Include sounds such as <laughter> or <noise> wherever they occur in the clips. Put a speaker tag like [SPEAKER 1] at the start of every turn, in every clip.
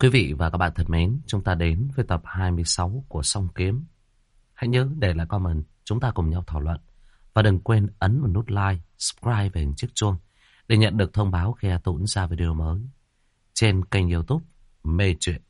[SPEAKER 1] Quý vị và các bạn thân mến, chúng ta đến với tập 26 của Song Kiếm. Hãy nhớ để lại comment, chúng ta cùng nhau thảo luận. Và đừng quên ấn vào nút like, subscribe về hình chiếc chuông để nhận được thông báo khi Tũng ra video mới trên kênh youtube Mê Chuyện.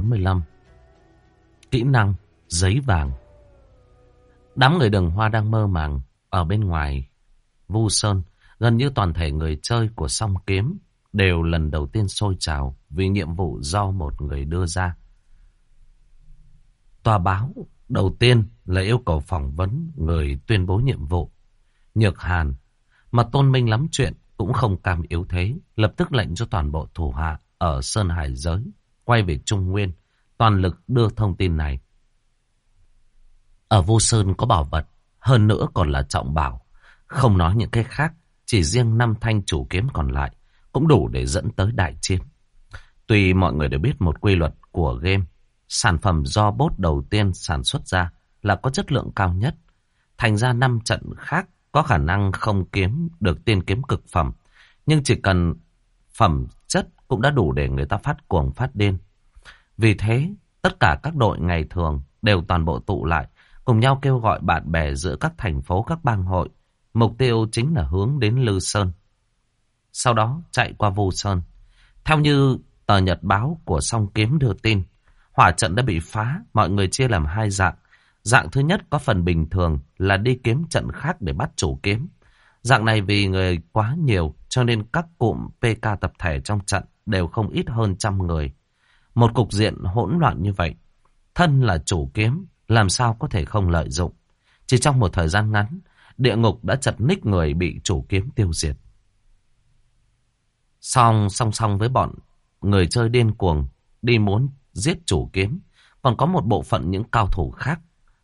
[SPEAKER 1] 145 Kỹ năng giấy vàng. Đám người đường hoa đang mơ màng Ở bên ngoài. Vu Sơn Gần như toàn thể người chơi của song kiếm Đều lần đầu tiên sôi trào Vì nhiệm vụ do một người đưa ra. Tòa báo đầu tiên là yêu cầu phỏng vấn người tuyên bố nhiệm vụ. Nhược Hàn, mà tôn minh lắm chuyện cũng không cam yếu thế, lập tức lệnh cho toàn bộ thủ hạ ở Sơn Hải Giới quay về Trung Nguyên, toàn lực đưa thông tin này. Ở Vô Sơn có bảo vật, hơn nữa còn là trọng bảo. Không nói những cái khác, chỉ riêng năm thanh chủ kiếm còn lại cũng đủ để dẫn tới đại chiến. Tuy mọi người đều biết một quy luật của game, sản phẩm do bốt đầu tiên sản xuất ra là có chất lượng cao nhất. Thành ra năm trận khác có khả năng không kiếm được tiên kiếm cực phẩm. Nhưng chỉ cần phẩm chất cũng đã đủ để người ta phát cuồng phát điên. Vì thế, tất cả các đội ngày thường đều toàn bộ tụ lại, cùng nhau kêu gọi bạn bè giữa các thành phố, các bang hội. Mục tiêu chính là hướng đến Lư Sơn. Sau đó chạy qua Vô Sơn. Theo như tờ nhật báo của Song Kiếm đưa tin, hỏa trận đã bị phá, mọi người chia làm hai dạng. Dạng thứ nhất có phần bình thường là đi kiếm trận khác để bắt chủ kiếm. Dạng này vì người quá nhiều cho nên các cụm PK tập thể trong trận đều không ít hơn trăm người. Một cục diện hỗn loạn như vậy, thân là chủ kiếm, làm sao có thể không lợi dụng. Chỉ trong một thời gian ngắn, địa ngục đã chật ních người bị chủ kiếm tiêu diệt. Song song song với bọn người chơi điên cuồng đi muốn giết chủ kiếm, còn có một bộ phận những cao thủ khác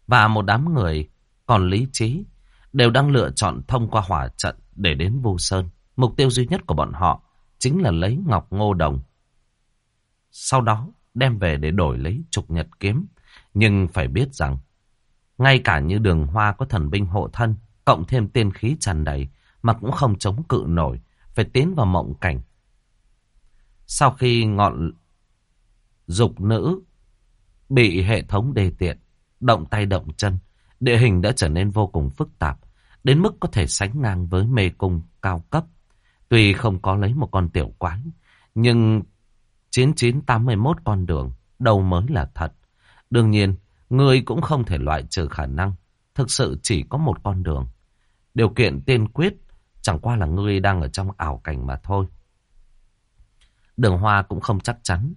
[SPEAKER 1] và một đám người còn lý trí đều đang lựa chọn thông qua hỏa trận để đến Vô Sơn. Mục tiêu duy nhất của bọn họ chính là lấy ngọc ngô đồng. Sau đó đem về để đổi lấy trục nhật kiếm. Nhưng phải biết rằng, ngay cả như đường hoa có thần binh hộ thân, cộng thêm tiên khí tràn đầy, mà cũng không chống cự nổi, phải tiến vào mộng cảnh. Sau khi ngọn dục nữ bị hệ thống đề tiện, động tay động chân, địa hình đã trở nên vô cùng phức tạp, đến mức có thể sánh ngang với mê cung cao cấp. Tuy không có lấy một con tiểu quái, nhưng 9981 con đường đâu mới là thật. Đương nhiên, người cũng không thể loại trừ khả năng. Thực sự chỉ có một con đường. Điều kiện tiên quyết chẳng qua là ngươi đang ở trong ảo cảnh mà thôi. Đường Hoa cũng không chắc chắn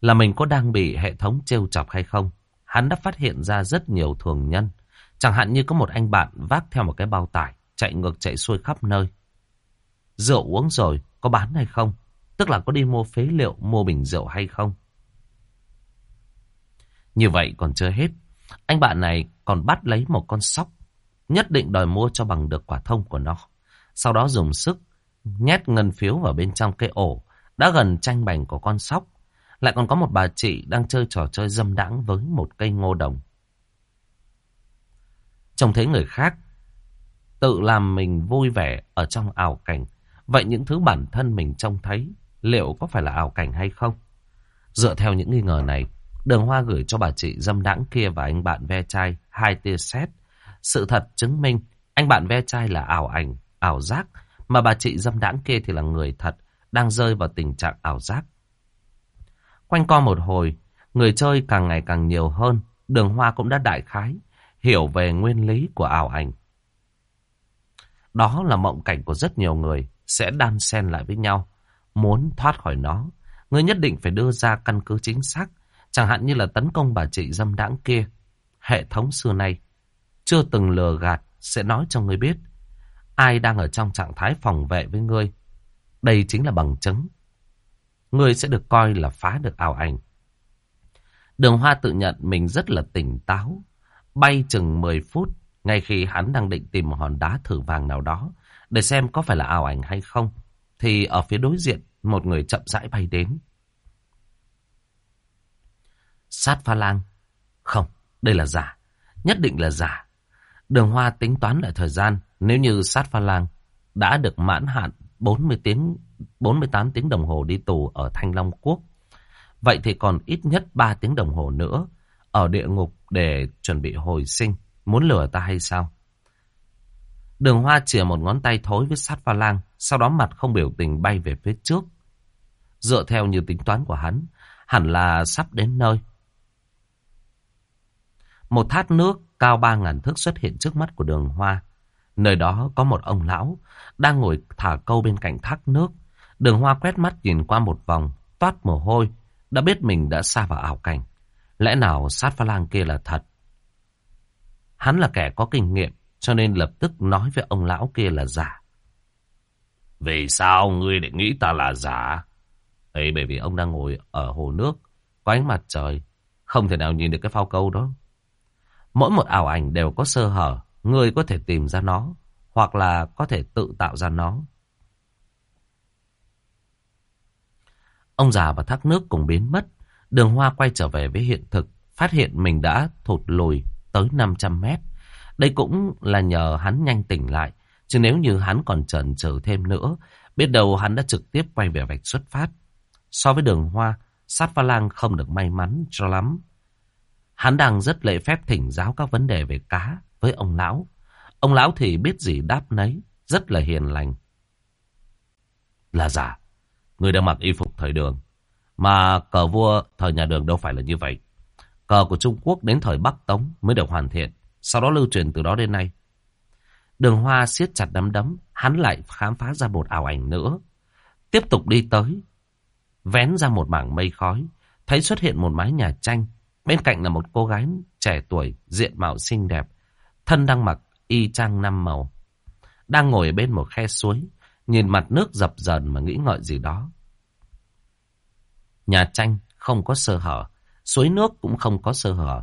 [SPEAKER 1] là mình có đang bị hệ thống trêu chọc hay không. Hắn đã phát hiện ra rất nhiều thường nhân. Chẳng hạn như có một anh bạn vác theo một cái bao tải chạy ngược chạy xuôi khắp nơi. Rượu uống rồi, có bán hay không? Tức là có đi mua phế liệu, mua bình rượu hay không? Như vậy còn chưa hết. Anh bạn này còn bắt lấy một con sóc. Nhất định đòi mua cho bằng được quả thông của nó. Sau đó dùng sức nhét ngân phiếu vào bên trong cái ổ đã gần tranh bành của con sóc. Lại còn có một bà chị đang chơi trò chơi dâm đãng với một cây ngô đồng. Trông thấy người khác tự làm mình vui vẻ ở trong ảo cảnh. Vậy những thứ bản thân mình trông thấy liệu có phải là ảo cảnh hay không? Dựa theo những nghi ngờ này, đường hoa gửi cho bà chị dâm đãng kia và anh bạn ve chai hai tia sét. Sự thật chứng minh anh bạn ve chai là ảo ảnh, ảo giác, mà bà chị dâm đãng kia thì là người thật, đang rơi vào tình trạng ảo giác. Quanh co một hồi, người chơi càng ngày càng nhiều hơn, đường hoa cũng đã đại khái, hiểu về nguyên lý của ảo ảnh. Đó là mộng cảnh của rất nhiều người sẽ đan xen lại với nhau, muốn thoát khỏi nó. người nhất định phải đưa ra căn cứ chính xác. Chẳng hạn như là tấn công bà chị dâm đãng kia. Hệ thống xưa nay chưa từng lừa gạt sẽ nói cho ngươi biết ai đang ở trong trạng thái phòng vệ với ngươi. Đây chính là bằng chứng. Ngươi sẽ được coi là phá được ảo ảnh. Đường Hoa tự nhận mình rất là tỉnh táo. Bay chừng 10 phút, ngay khi hắn đang định tìm một hòn đá thử vàng nào đó, để xem có phải là ảo ảnh hay không, thì ở phía đối diện, một người chậm rãi bay đến. Sát pha lang. Không, đây là giả. Nhất định là giả. Đường Hoa tính toán lại thời gian, nếu như sát pha lang đã được mãn hạn 40 tiếng, 48 tiếng đồng hồ đi tù ở Thanh Long Quốc, vậy thì còn ít nhất 3 tiếng đồng hồ nữa ở địa ngục để chuẩn bị hồi sinh. Muốn lừa ta hay sao? Đường Hoa chìa một ngón tay thối với sát pha lang, sau đó mặt không biểu tình bay về phía trước. Dựa theo như tính toán của hắn, hẳn là sắp đến nơi. Một thác nước cao ba ngàn thước xuất hiện trước mắt của đường Hoa. Nơi đó có một ông lão đang ngồi thả câu bên cạnh thác nước. Đường Hoa quét mắt nhìn qua một vòng, toát mồ hôi, đã biết mình đã xa vào ảo cảnh. Lẽ nào sát pha lang kia là thật? Hắn là kẻ có kinh nghiệm, cho nên lập tức nói với ông lão kia là giả. Vì sao ngươi lại nghĩ ta là giả? Ấy bởi vì ông đang ngồi ở hồ nước, có ánh mặt trời, không thể nào nhìn được cái phao câu đó. Mỗi một ảo ảnh đều có sơ hở, ngươi có thể tìm ra nó, hoặc là có thể tự tạo ra nó. Ông già và thác nước cùng biến mất, đường hoa quay trở về với hiện thực, phát hiện mình đã thụt lùi tới 500 mét. Đây cũng là nhờ hắn nhanh tỉnh lại, chứ nếu như hắn còn chần chừ thêm nữa, biết đâu hắn đã trực tiếp quay về vạch xuất phát. So với đường hoa, sát pha lang không được may mắn cho lắm. Hắn đang rất lễ phép thỉnh giáo các vấn đề về cá với ông lão. Ông lão thì biết gì đáp nấy, rất là hiền lành. Là giả, người đang mặc y phục thời đường. Mà cờ vua thời nhà đường đâu phải là như vậy. Cờ của Trung Quốc đến thời Bắc Tống mới được hoàn thiện, sau đó lưu truyền từ đó đến nay. Đường Hoa siết chặt đấm đấm, hắn lại khám phá ra một ảo ảnh nữa. Tiếp tục đi tới, vén ra một mảng mây khói, thấy xuất hiện một mái nhà tranh. Bên cạnh là một cô gái trẻ tuổi, diện mạo xinh đẹp, thân đang mặc y trang năm màu. Đang ngồi bên một khe suối, nhìn mặt nước dập dần mà nghĩ ngợi gì đó. Nhà tranh không có sơ hở, suối nước cũng không có sơ hở.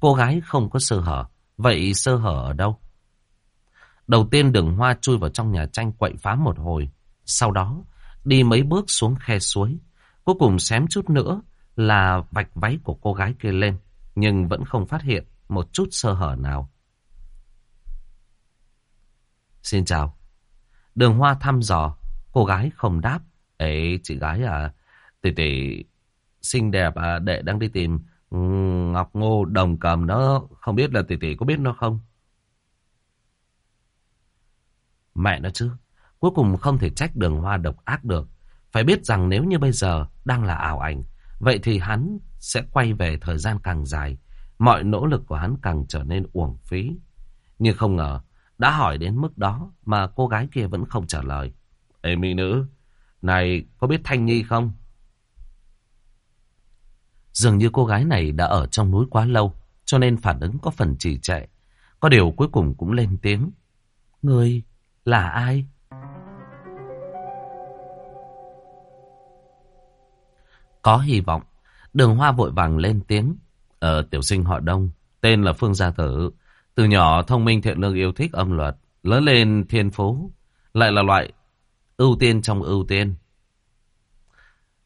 [SPEAKER 1] Cô gái không có sơ hở, vậy sơ hở ở đâu? Đầu tiên đường hoa chui vào trong nhà tranh quậy phá một hồi, sau đó đi mấy bước xuống khe suối. Cuối cùng xém chút nữa là vạch váy của cô gái kia lên, nhưng vẫn không phát hiện một chút sơ hở nào. Xin chào. Đường hoa thăm dò, cô gái không đáp. Ấy, chị gái à, tỷ tỷ xinh đẹp à, đệ đang đi tìm ừ, Ngọc Ngô đồng cầm nó, không biết là tỷ tỷ có biết nó không? Mẹ nó chứ, cuối cùng không thể trách đường hoa độc ác được. Phải biết rằng nếu như bây giờ đang là ảo ảnh, vậy thì hắn sẽ quay về thời gian càng dài, mọi nỗ lực của hắn càng trở nên uổng phí. Nhưng không ngờ, đã hỏi đến mức đó mà cô gái kia vẫn không trả lời. Ê mỹ nữ, này có biết Thanh Nhi không? Dường như cô gái này đã ở trong núi quá lâu, cho nên phản ứng có phần trì trệ. Có điều cuối cùng cũng lên tiếng. Người là ai? Có hy vọng. Đường hoa vội vàng lên tiếng. Ờ, tiểu sinh họ Đông, tên là Phương Gia Tử. Từ nhỏ thông minh thiện lương yêu thích âm luật, lớn lên thiên phú, lại là loại ưu tiên trong ưu tiên.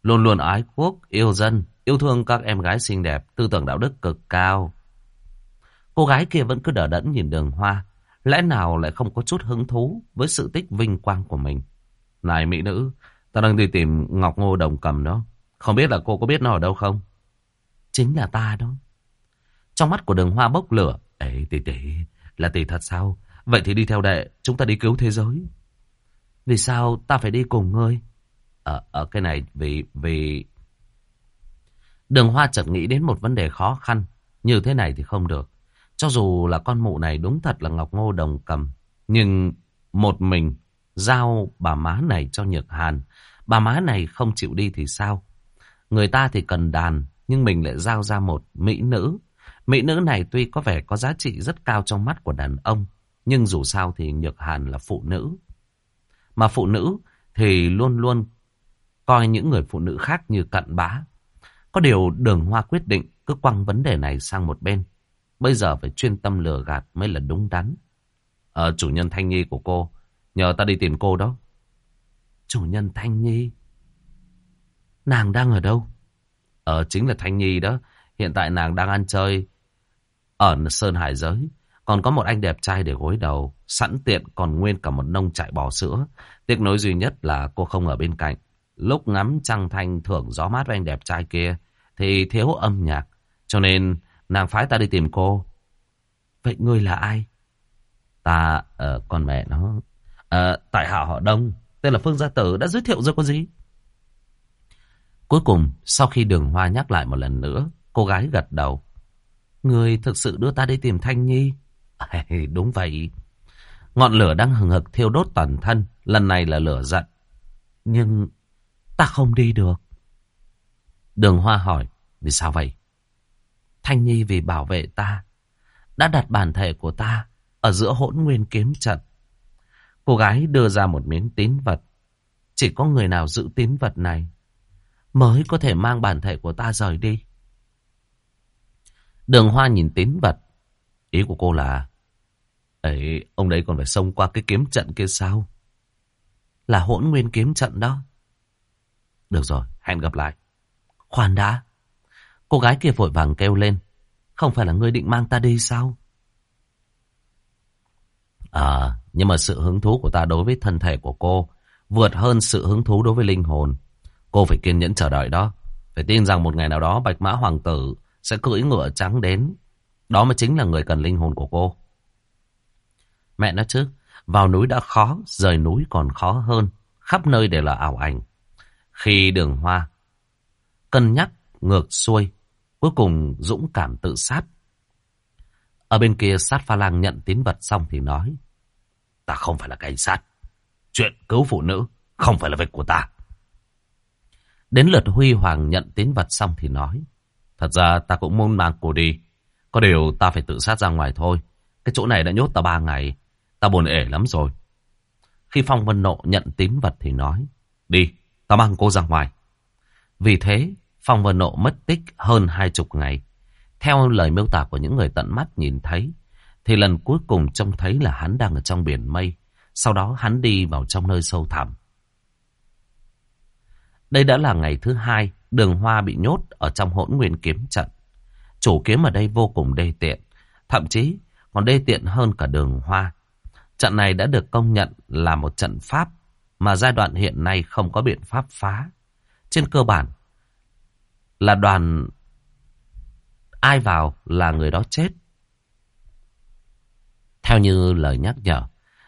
[SPEAKER 1] Luôn luôn ái quốc, yêu dân, yêu thương các em gái xinh đẹp, tư tưởng đạo đức cực cao. Cô gái kia vẫn cứ đỡ đẫn nhìn đường hoa, lẽ nào lại không có chút hứng thú với sự tích vinh quang của mình. Này mỹ nữ, ta đang đi tìm Ngọc Ngô Đồng Cầm đó. Không biết là cô có biết nó ở đâu không? Chính là ta đó. Trong mắt của đường hoa bốc lửa. Ê tỷ tỷ, là tỷ thật sao? Vậy thì đi theo đệ, chúng ta đi cứu thế giới. Vì sao ta phải đi cùng ngươi? Ở, ở cái này vì vì Đường Hoa chợt nghĩ đến một vấn đề khó khăn. Như thế này thì không được. Cho dù là con mụ này đúng thật là Ngọc Ngô Đồng cầm. Nhưng một mình giao bà má này cho Nhược Hàn. Bà má này không chịu đi thì sao? Người ta thì cần đàn, nhưng mình lại giao ra một mỹ nữ. Mỹ nữ này tuy có vẻ có giá trị rất cao trong mắt của đàn ông, nhưng dù sao thì Nhược Hàn là phụ nữ. Mà phụ nữ thì luôn luôn coi những người phụ nữ khác như cận bá. Có điều đường hoa quyết định cứ quăng vấn đề này sang một bên. Bây giờ phải chuyên tâm lừa gạt mới là đúng đắn. Ờ, chủ nhân Thanh Nhi của cô, nhờ ta đi tìm cô đó.
[SPEAKER 2] Chủ nhân Thanh Nhi? Nàng đang ở đâu?
[SPEAKER 1] Ờ, chính là Thanh Nhi đó. Hiện tại nàng đang ăn chơi ở Sơn Hải Giới. Còn có một anh đẹp trai để gối đầu. Sẵn tiện còn nguyên cả một nông trại bò sữa. Tiếc nối duy nhất là cô không ở bên cạnh. Lúc ngắm trăng thanh thưởng gió mát với anh đẹp trai kia thì thiếu âm nhạc. Cho nên nàng phái ta đi tìm cô.
[SPEAKER 2] Vậy ngươi là ai?
[SPEAKER 1] Ta, uh, con mẹ nó. Uh, tại hạ họ Đông, tên là Phương Gia Tử đã giới thiệu rồi có gì? Cuối cùng, sau khi đường hoa nhắc lại một lần nữa, cô gái gật đầu.
[SPEAKER 2] Người thực sự đưa ta đi tìm Thanh Nhi.
[SPEAKER 1] À, đúng vậy. Ngọn lửa đang hừng hực thiêu đốt toàn thân, lần này là lửa giận.
[SPEAKER 2] Nhưng ta không đi được.
[SPEAKER 1] Đường hoa hỏi, vì sao vậy?
[SPEAKER 2] Thanh Nhi vì bảo vệ ta, đã đặt bản thể của ta ở giữa hỗn nguyên kiếm trận. Cô gái đưa ra một miếng tín vật. Chỉ có người nào giữ tín vật này mới có thể mang bản thể của ta rời đi.
[SPEAKER 1] Đường Hoa nhìn tín vật. Ý của cô là, ấy ông đấy còn phải xông qua cái kiếm trận kia sao?
[SPEAKER 2] Là hỗn nguyên kiếm trận đó.
[SPEAKER 1] Được rồi, hẹn gặp lại.
[SPEAKER 2] Khoan đã. Cô gái kia vội vàng kêu lên. Không phải là ngươi định mang ta đi sao?
[SPEAKER 1] À, nhưng mà sự hứng thú của ta đối với thân thể của cô vượt hơn sự hứng thú đối với linh hồn. Cô phải kiên nhẫn chờ đợi đó. Phải tin rằng một ngày nào đó Bạch Mã Hoàng tử sẽ cưỡi ngựa trắng đến. Đó mới chính là người cần linh hồn của cô. Mẹ nói chứ, vào núi đã khó, rời núi còn khó hơn. Khắp nơi đều là ảo ảnh. Khi đường hoa cân nhắc ngược xuôi, cuối cùng dũng cảm tự sát. Ở bên kia sát pha lang nhận tín vật xong thì nói. Ta không phải là cảnh sát. Chuyện cứu phụ nữ không phải là việc của ta. Đến lượt Huy Hoàng nhận tín vật xong thì nói. Thật ra ta cũng muốn mang cô đi. Có điều ta phải tự sát ra ngoài thôi. Cái chỗ này đã nhốt ta ba ngày. Ta buồn ể lắm rồi. Khi Phong Vân Nộ nhận tín vật thì nói. Đi, ta mang cô ra ngoài. Vì thế, Phong và Nộ mất tích hơn hai chục ngày. Theo lời miêu tả của những người tận mắt nhìn thấy, thì lần cuối cùng trông thấy là hắn đang ở trong biển mây. Sau đó hắn đi vào trong nơi sâu thẳm. Đây đã là ngày thứ hai đường hoa bị nhốt ở trong hỗn nguyên kiếm trận. Chủ kiếm ở đây vô cùng đê tiện, thậm chí còn đê tiện hơn cả đường hoa. Trận này đã được công nhận là một trận pháp mà giai đoạn hiện nay không có biện pháp phá. Trên cơ bản là đoàn ai vào là người đó chết. Theo như lời nhắc nhở,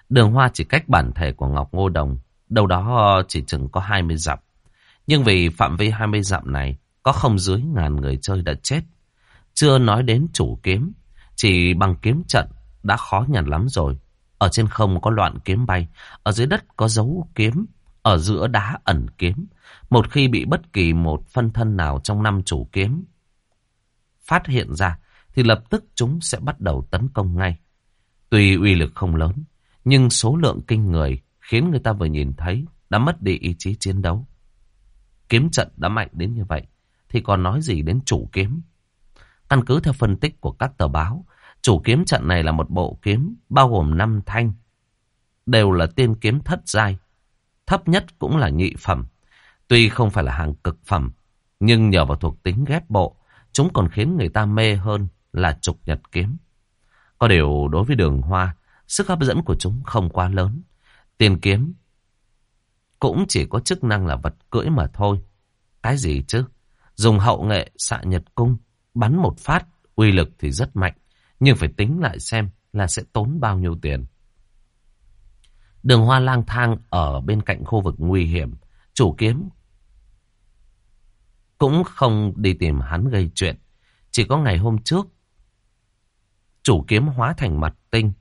[SPEAKER 1] đường hoa chỉ cách bản thể của Ngọc Ngô Đồng, đâu đó chỉ chừng có 20 dặm. Nhưng vì phạm vi 20 dặm này có không dưới ngàn người chơi đã chết. Chưa nói đến chủ kiếm, chỉ bằng kiếm trận đã khó nhằn lắm rồi. Ở trên không có loạn kiếm bay, ở dưới đất có dấu kiếm, ở giữa đá ẩn kiếm. Một khi bị bất kỳ một phân thân nào trong năm chủ kiếm phát hiện ra, thì lập tức chúng sẽ bắt đầu tấn công ngay. Tuy uy lực không lớn, nhưng số lượng kinh người khiến người ta vừa nhìn thấy đã mất đi ý chí chiến đấu. Kiếm trận đã mạnh đến như vậy, thì còn nói gì đến chủ kiếm. Căn cứ theo phân tích của các tờ báo, chủ kiếm trận này là một bộ kiếm bao gồm 5 thanh. Đều là tiên kiếm thất giai. Thấp nhất cũng là nhị phẩm. Tuy không phải là hàng cực phẩm, nhưng nhờ vào thuộc tính ghép bộ, chúng còn khiến người ta mê hơn là trục nhật kiếm. Có điều đối với đường hoa, sức hấp dẫn của chúng không quá lớn. tiền kiếm cũng chỉ có chức năng là vật cưỡi mà thôi. Cái gì chứ? Dùng hậu nghệ xạ nhật cung, bắn một phát, uy lực thì rất mạnh. Nhưng phải tính lại xem là sẽ tốn bao nhiêu tiền. Đường hoa lang thang ở bên cạnh khu vực nguy hiểm. Chủ kiếm cũng không đi tìm hắn gây chuyện. Chỉ có ngày hôm trước, chủ kiếm hóa thành mặt tinh,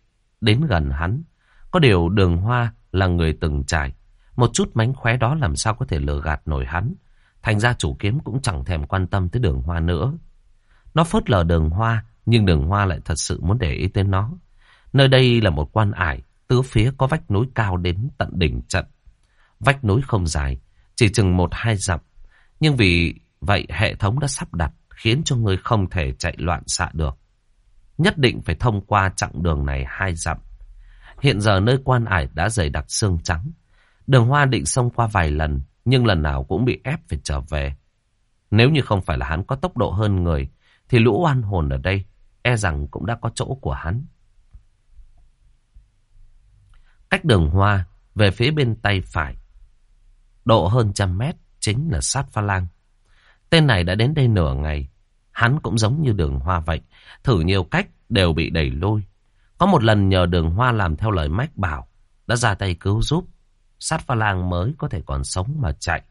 [SPEAKER 1] đến gần hắn. Có điều đường hoa là người từng trải. Một chút mánh khóe đó làm sao có thể lừa gạt nổi hắn.
[SPEAKER 2] Thành ra chủ kiếm cũng chẳng thèm quan tâm tới đường hoa nữa. Nó phớt lờ đường hoa, nhưng đường hoa lại thật sự muốn để ý tới nó. Nơi đây là một quan ải, tứ phía có vách núi cao đến tận đỉnh trận. Vách núi không dài, chỉ chừng một hai dặm. Nhưng vì vậy hệ thống đã sắp đặt khiến cho người không thể chạy loạn xạ được. Nhất định phải thông qua chặng đường này hai dặm. Hiện giờ nơi quan ải đã dày đặc xương trắng. Đường hoa định xông qua vài lần, nhưng lần nào cũng bị ép phải trở về. Nếu như không phải là hắn có tốc độ hơn người, thì lũ oan hồn ở đây e rằng cũng đã có chỗ của hắn. Cách đường hoa về phía bên tay phải, độ hơn trăm mét chính là sát pha lang. Tên này đã đến đây nửa ngày, hắn cũng giống như đường hoa vậy, thử nhiều cách đều bị đẩy lôi. Có một lần nhờ đường hoa làm theo lời mách bảo, đã ra tay cứu giúp, sát pha lang mới có thể còn sống mà chạy.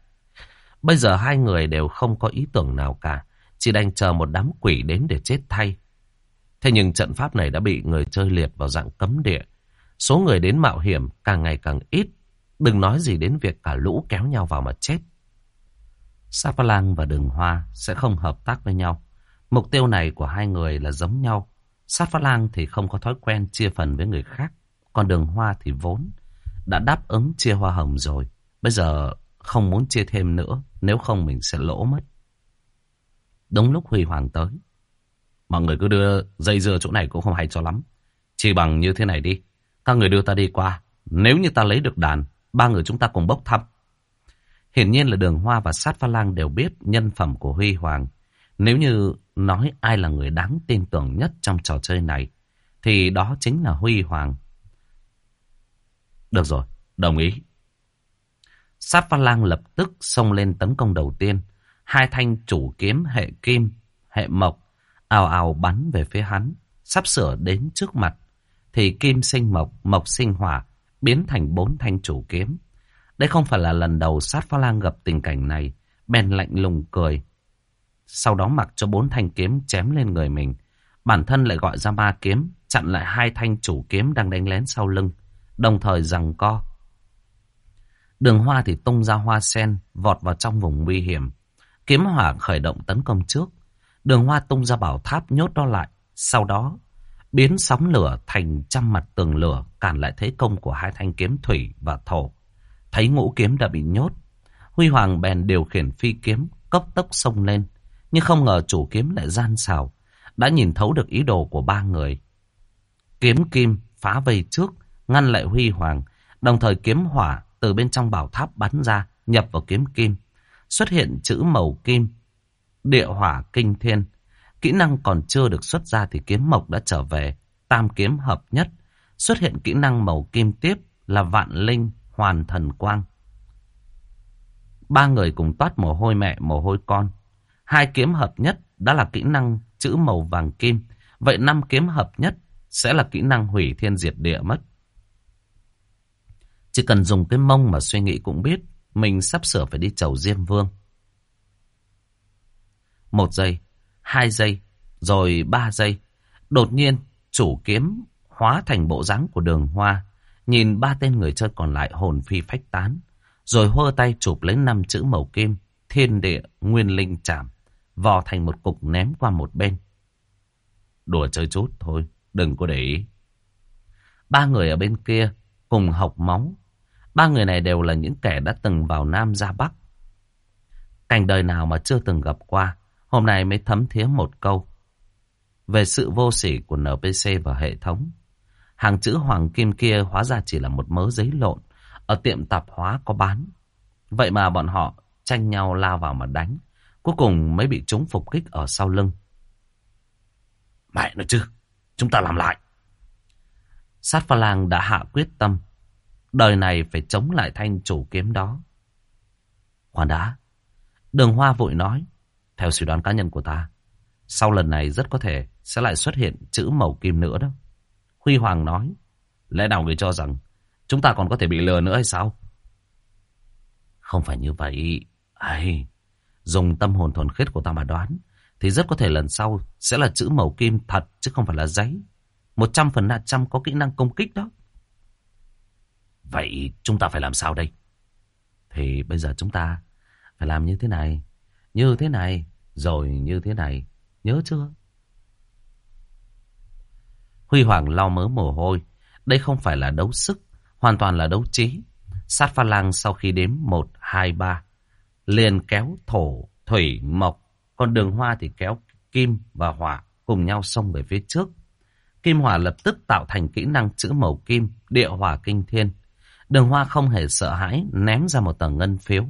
[SPEAKER 2] Bây giờ hai người đều không có ý tưởng nào cả, chỉ đành chờ một đám quỷ đến để chết thay. Thế nhưng trận pháp này đã bị người chơi liệt vào dạng cấm địa. Số người đến mạo hiểm càng ngày càng ít. Đừng nói gì đến việc cả lũ kéo nhau vào mà chết. Sapalang và Đường Hoa sẽ không hợp tác với nhau. Mục tiêu này của hai người là giống nhau. Sapalang thì không có thói quen chia phần với người khác. Còn Đường Hoa thì vốn đã đáp ứng chia hoa hồng rồi. Bây giờ không muốn chia thêm nữa. Nếu không mình sẽ lỗ mất. Đúng lúc Huy Hoàng tới. Mọi người cứ đưa dây dưa chỗ này cũng không hay cho lắm. Chỉ bằng như thế này đi. Các người đưa ta đi qua. Nếu như ta lấy được đàn, ba người chúng ta cùng bốc thăm. Hiển nhiên là Đường Hoa và Sát Pha Lang đều biết nhân phẩm của Huy Hoàng. Nếu như nói ai là người đáng tin tưởng nhất trong trò chơi này, thì đó chính là Huy Hoàng. Được rồi, đồng ý. Sát Pha Lang lập tức xông lên tấn công đầu tiên. Hai thanh chủ kiếm hệ kim, hệ mộc, ào ào bắn về phía hắn, sắp sửa đến trước mặt. Thì kim sinh mộc, mộc sinh hỏa, biến thành bốn thanh chủ kiếm. Đây không phải là lần đầu sát pha lang gặp tình cảnh này, bèn lạnh lùng cười. Sau đó mặc cho bốn thanh kiếm chém lên người mình. Bản thân lại gọi ra ba kiếm, chặn lại hai thanh chủ kiếm đang đánh lén sau lưng, đồng thời rằng co. Đường hoa thì tung ra hoa sen, vọt vào trong vùng nguy hiểm. Kiếm hỏa khởi động tấn công trước. Đường hoa tung ra bảo tháp nhốt đó lại. Sau đó, biến sóng lửa thành trăm mặt tường lửa cản lại thế công của hai thanh kiếm thủy và thổ. Thấy ngũ kiếm đã bị nhốt. Huy Hoàng bèn điều khiển phi kiếm, cấp tốc xông lên. Nhưng không ngờ chủ kiếm lại gian xảo. Đã nhìn thấu được ý đồ của ba người. Kiếm kim phá vây trước, ngăn lại Huy Hoàng. Đồng thời kiếm hỏa từ bên trong bảo tháp bắn ra, nhập vào kiếm kim xuất hiện chữ màu kim, địa hỏa kinh thiên. Kỹ năng còn chưa được xuất ra thì kiếm mộc đã trở về, tam kiếm hợp nhất. Xuất hiện kỹ năng màu kim tiếp là vạn linh hoàn thần quang. Ba người cùng toát mồ hôi mẹ mồ hôi con. Hai kiếm hợp nhất đã là kỹ năng chữ màu vàng kim. Vậy năm kiếm hợp nhất sẽ là kỹ năng hủy thiên diệt địa mất. Chỉ cần dùng cái mông mà suy nghĩ cũng biết mình sắp sửa phải đi chầu Diêm Vương. Một giây, hai giây, rồi ba giây. Đột nhiên, chủ kiếm hóa thành bộ dáng của đường hoa. Nhìn ba tên người chơi còn lại hồn phi phách tán. Rồi hơ tay chụp lấy năm chữ màu kim. Thiên địa, nguyên linh chạm. Vò thành một cục ném qua một bên. Đùa chơi chút thôi, đừng có để ý. Ba người ở bên kia cùng học móng. Ba người này đều là những kẻ đã từng vào Nam ra Bắc. Cảnh đời nào mà chưa từng gặp qua, hôm nay mới thấm thía một câu. Về sự vô sỉ của NPC và hệ thống. Hàng chữ hoàng kim kia hóa ra chỉ là một mớ giấy lộn, ở tiệm tạp hóa có bán. Vậy mà bọn họ tranh nhau lao vào mà đánh, cuối cùng mới bị chúng phục kích ở sau lưng. Mẹ nói chứ, chúng ta làm lại. Sát pha lang đã hạ quyết tâm, Đời này phải chống lại thanh chủ kiếm đó. Khoan đã. Đường Hoa vội nói. Theo suy đoán cá nhân của ta. Sau lần này rất có thể sẽ lại xuất hiện chữ màu kim nữa đó. Huy Hoàng nói. Lẽ nào người cho rằng chúng ta còn có thể bị lừa nữa hay sao? Không phải như vậy. Ai, dùng tâm hồn thuần khiết của ta mà đoán. Thì rất có thể lần sau sẽ là chữ màu kim thật chứ không phải là giấy. Một trăm phần trăm có kỹ năng công kích đó. Vậy chúng ta phải làm sao đây? Thì bây giờ chúng ta Phải làm như thế này, như thế này, rồi như thế này. Nhớ chưa? Huy Hoàng lau mớ mồ hôi. Đây không phải là đấu sức, hoàn toàn là đấu trí. Sát pha lang sau khi đếm 1, 2, 3, liền kéo thổ, thủy, mộc. Còn đường hoa thì kéo kim và hỏa cùng nhau xông về phía trước. Kim hỏa lập tức tạo thành kỹ năng chữ màu kim, địa hỏa kinh thiên. Đường hoa không hề sợ hãi, ném ra một tầng ngân phiếu.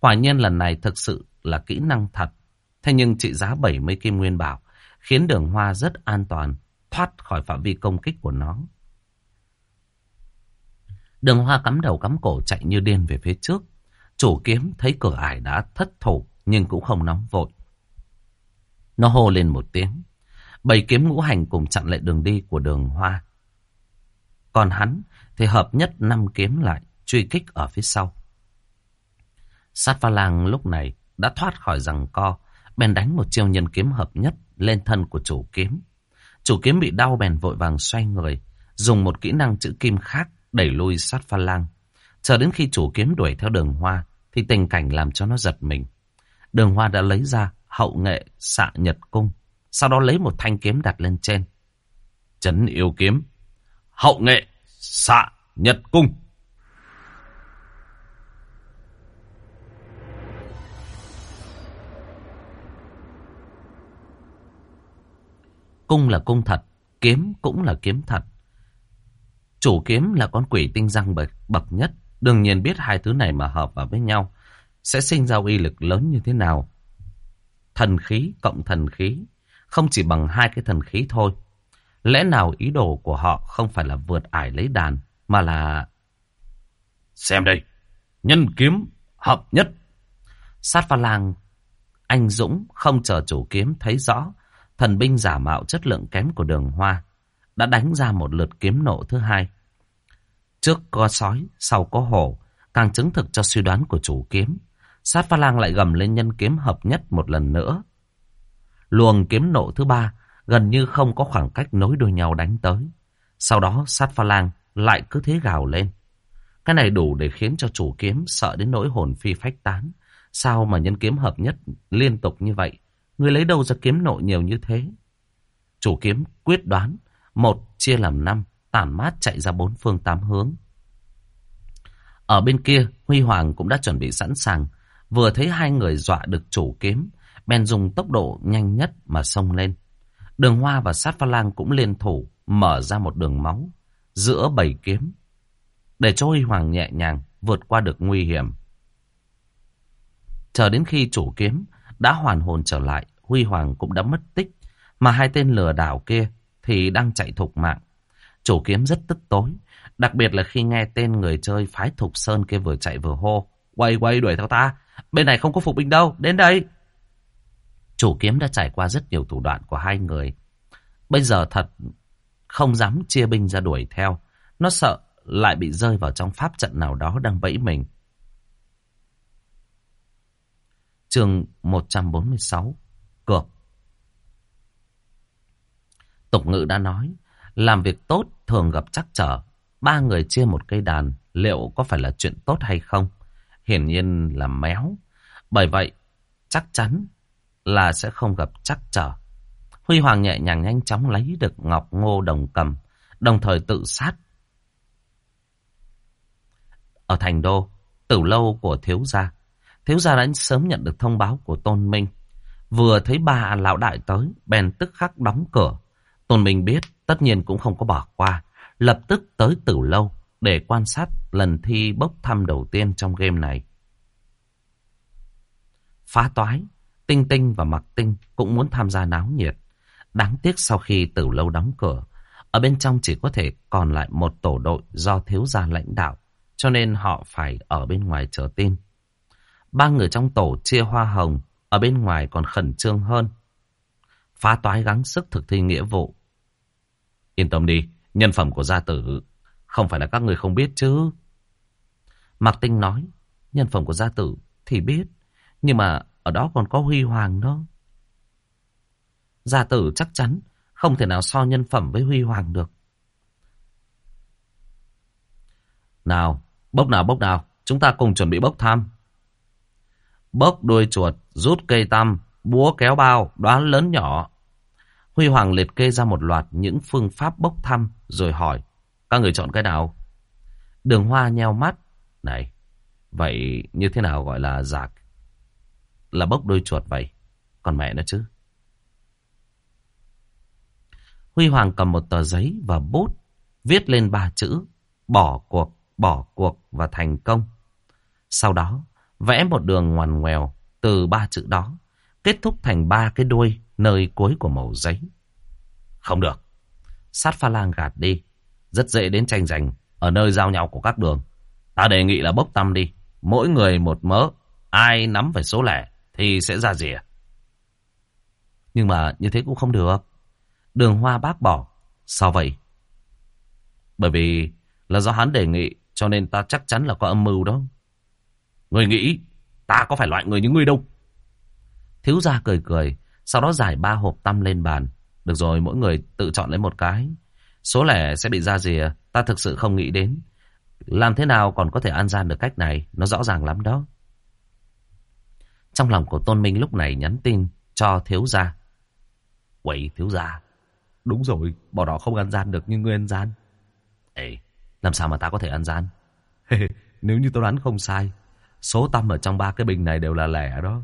[SPEAKER 2] Quả nhiên lần này thực sự là kỹ năng thật. Thế nhưng trị giá 70 kim nguyên bảo, khiến đường hoa rất an toàn, thoát khỏi phạm vi công kích của nó. Đường hoa cắm đầu cắm cổ chạy như điên về phía trước. Chủ kiếm thấy cửa ải đã thất thủ nhưng cũng không nóng vội. Nó hô lên một tiếng. Bảy kiếm ngũ hành cùng chặn lại đường đi của đường hoa. Còn hắn thì hợp nhất năm kiếm lại truy kích ở phía sau. Sát pha lang lúc này đã thoát khỏi rằng co, bèn đánh một chiêu nhân kiếm hợp nhất lên thân của chủ kiếm. Chủ kiếm bị đau bèn vội vàng xoay người, dùng một kỹ năng chữ kim khác đẩy lui sát pha lang. Chờ đến khi chủ kiếm đuổi theo đường hoa, thì tình cảnh làm cho nó giật mình. Đường hoa đã lấy ra hậu nghệ xạ nhật cung, sau đó lấy một thanh kiếm đặt lên trên. Chấn yêu kiếm, hậu nghệ xạ nhật cung. Cung là cung thật, kiếm cũng là kiếm thật. Chủ kiếm là con quỷ tinh răng bậc, bậc nhất. Đương nhiên biết hai thứ này mà hợp vào với nhau sẽ sinh ra uy lực lớn như thế nào. Thần khí cộng thần khí không chỉ bằng hai cái thần khí thôi. Lẽ nào ý đồ của họ không phải là vượt ải lấy đàn mà là... Xem đây, nhân kiếm hợp nhất. Sát pha lang, anh Dũng không chờ chủ kiếm thấy rõ thần binh giả mạo chất lượng kém của đường hoa đã đánh ra một lượt kiếm nộ thứ hai. Trước có sói, sau có hổ, càng chứng thực cho suy đoán của chủ kiếm. Sát pha lang lại gầm lên nhân kiếm hợp nhất một lần nữa. Luồng kiếm nộ thứ ba gần như không có khoảng cách nối đuôi nhau đánh tới. Sau đó sát pha lang lại cứ thế gào lên. Cái này đủ để khiến cho chủ kiếm sợ đến nỗi hồn phi phách tán. Sao mà nhân kiếm hợp nhất liên tục như vậy? Người lấy đâu ra kiếm nộ nhiều như thế? Chủ kiếm quyết đoán, một chia làm năm, tản mát chạy ra bốn phương tám hướng. Ở bên kia, Huy Hoàng cũng đã chuẩn bị sẵn sàng. Vừa thấy hai người dọa được chủ kiếm, bèn dùng tốc độ nhanh nhất mà xông lên. Đường Hoa và Sát Pha Lang cũng liên thủ, mở ra một đường máu giữa bảy kiếm, để cho Huy Hoàng nhẹ nhàng vượt qua được nguy hiểm. Chờ đến khi chủ kiếm đã hoàn hồn trở lại, Huy Hoàng cũng đã mất tích, mà hai tên lừa đảo kia thì đang chạy thục mạng. Chủ kiếm rất tức tối, đặc biệt là khi nghe tên người chơi phái thục sơn kia vừa chạy vừa hô. Quay quay đuổi theo ta, bên này không có phục binh đâu, đến đây. Chủ kiếm đã trải qua rất nhiều thủ đoạn của hai người. Bây giờ thật không dám chia binh ra đuổi theo. Nó sợ lại bị rơi vào trong pháp trận nào đó đang bẫy mình. Chương 146 Cược Tục ngữ đã nói, Làm việc tốt thường gặp chắc trở. Ba người chia một cây đàn, Liệu có phải là chuyện tốt hay không? Hiển nhiên là méo. Bởi vậy, chắc chắn là sẽ không gặp chắc trở. Huy Hoàng nhẹ nhàng nhanh chóng lấy được Ngọc Ngô Đồng Cầm, Đồng thời tự sát. Ở thành đô Tử lâu của thiếu gia Thiếu gia đã sớm nhận được thông báo của Tôn Minh. Vừa thấy ba lão đại tới, bèn tức khắc đóng cửa. Tôn Minh biết, tất nhiên cũng không có bỏ qua. Lập tức tới tử lâu để quan sát lần thi bốc thăm đầu tiên trong game này. Phá toái, Tinh Tinh và Mặc Tinh cũng muốn tham gia náo nhiệt. Đáng tiếc sau khi tử lâu đóng cửa, ở bên trong chỉ có thể còn lại một tổ đội do thiếu gia lãnh đạo, cho nên họ phải ở bên ngoài chờ tin. Ba người trong tổ chia hoa hồng, ở bên ngoài còn khẩn trương hơn. Phá toái gắng sức thực thi nghĩa vụ. Yên tâm đi, nhân phẩm của gia tử không phải là các người không biết chứ. Mạc Tinh nói, nhân phẩm của gia tử thì biết, nhưng mà ở đó còn có Huy Hoàng đó. Gia tử chắc chắn không thể nào so nhân phẩm với Huy Hoàng được. Nào, bốc nào bốc nào, chúng ta cùng chuẩn bị bốc thăm.
[SPEAKER 1] Bốc đuôi chuột, rút cây tăm, búa kéo bao, đoán lớn nhỏ. Huy Hoàng liệt kê ra một loạt những phương pháp bốc thăm rồi hỏi. Các người chọn cái nào? Đường Hoa nheo mắt. Này, vậy như thế nào gọi là giạc? Là bốc đuôi chuột vậy. Còn mẹ nó chứ. Huy Hoàng cầm một tờ giấy và bút, viết lên ba chữ, bỏ cuộc, bỏ cuộc và thành công. Sau đó, vẽ một đường ngoằn ngoèo từ ba chữ đó, kết thúc thành ba cái đuôi nơi cuối của mẩu giấy. Không được. Sát pha lang gạt đi. Rất dễ đến tranh giành ở nơi giao nhau của các đường. Ta đề nghị là bốc tâm đi. Mỗi người một mớ. Ai nắm phải số lẻ thì sẽ ra rìa. Nhưng mà như thế cũng không được. Đường hoa bác bỏ. Sao vậy? Bởi vì là do hắn đề nghị cho nên ta chắc chắn là có âm mưu đó. Người nghĩ ta có phải loại người như ngươi đâu. Thiếu gia cười cười. Sau đó giải ba hộp tăm lên bàn. Được rồi, mỗi người tự chọn lấy một cái. Số lẻ sẽ bị ra rìa. Ta thực sự không nghĩ đến. Làm thế nào còn có thể ăn gian được cách này? Nó rõ ràng lắm đó. Trong lòng của Tôn Minh lúc này nhắn tin cho thiếu gia. Quậy thiếu gia. Đúng rồi, bỏ đó không ăn gian được như ngươi ăn gian. Ê, làm sao mà ta có thể ăn gian? <laughs> Nếu như tôi đoán không sai, số tâm ở trong ba cái bình này đều là lẻ đó.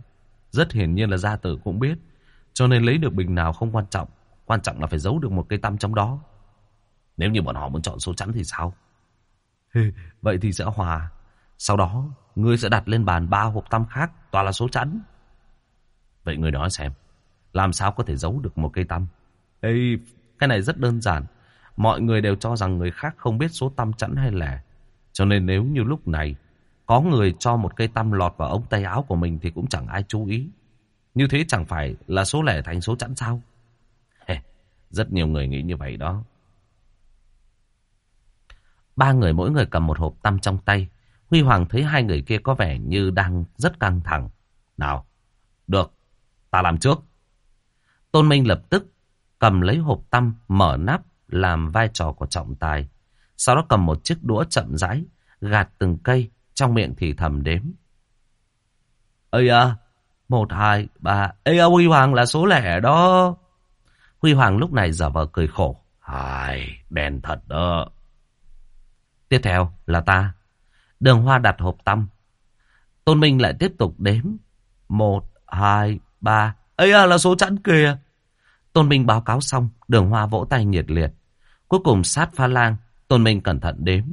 [SPEAKER 1] Rất hiển nhiên là gia tử cũng biết. Cho nên lấy được bình nào không quan trọng. Quan trọng là phải giấu được một cây tâm trong đó. Nếu như bọn họ muốn chọn số chắn thì sao? Vậy thì sẽ hòa. Sau đó, ngươi sẽ đặt lên bàn ba hộp tâm khác, toàn là số chắn. Vậy ngươi nói xem, làm sao có thể giấu được một cây tâm? Ê, cái này rất đơn giản. Mọi người đều cho rằng người khác không biết số tâm chẵn hay lẻ. Cho nên nếu như lúc này có người cho một cây tăm lọt vào ống tay áo của mình thì cũng chẳng ai chú ý. Như thế chẳng phải là số lẻ thành số chẵn sao? Rất nhiều người nghĩ như vậy đó. Ba người mỗi người cầm một hộp tăm trong tay. Huy Hoàng thấy hai người kia có vẻ như đang rất căng thẳng. Nào, được, ta làm trước. Tôn Minh lập tức cầm lấy hộp tăm, mở nắp, làm vai trò của trọng tài. Sau đó cầm một chiếc đũa chậm rãi, gạt từng cây, trong miệng thì thầm đếm. Ây à, một, hai, ba, Ây à, Huy Hoàng là số lẻ đó. Huy Hoàng lúc này giả vờ cười khổ. hài, đèn thật đó. Tiếp theo là ta. Đường Hoa đặt hộp tăm. Tôn Minh lại tiếp tục đếm. Một, hai, ba. Ây à, là số chẵn kìa. Tôn Minh báo cáo xong, đường Hoa vỗ tay nhiệt liệt. Cuối cùng sát pha lang, Tôn Minh cẩn thận đếm.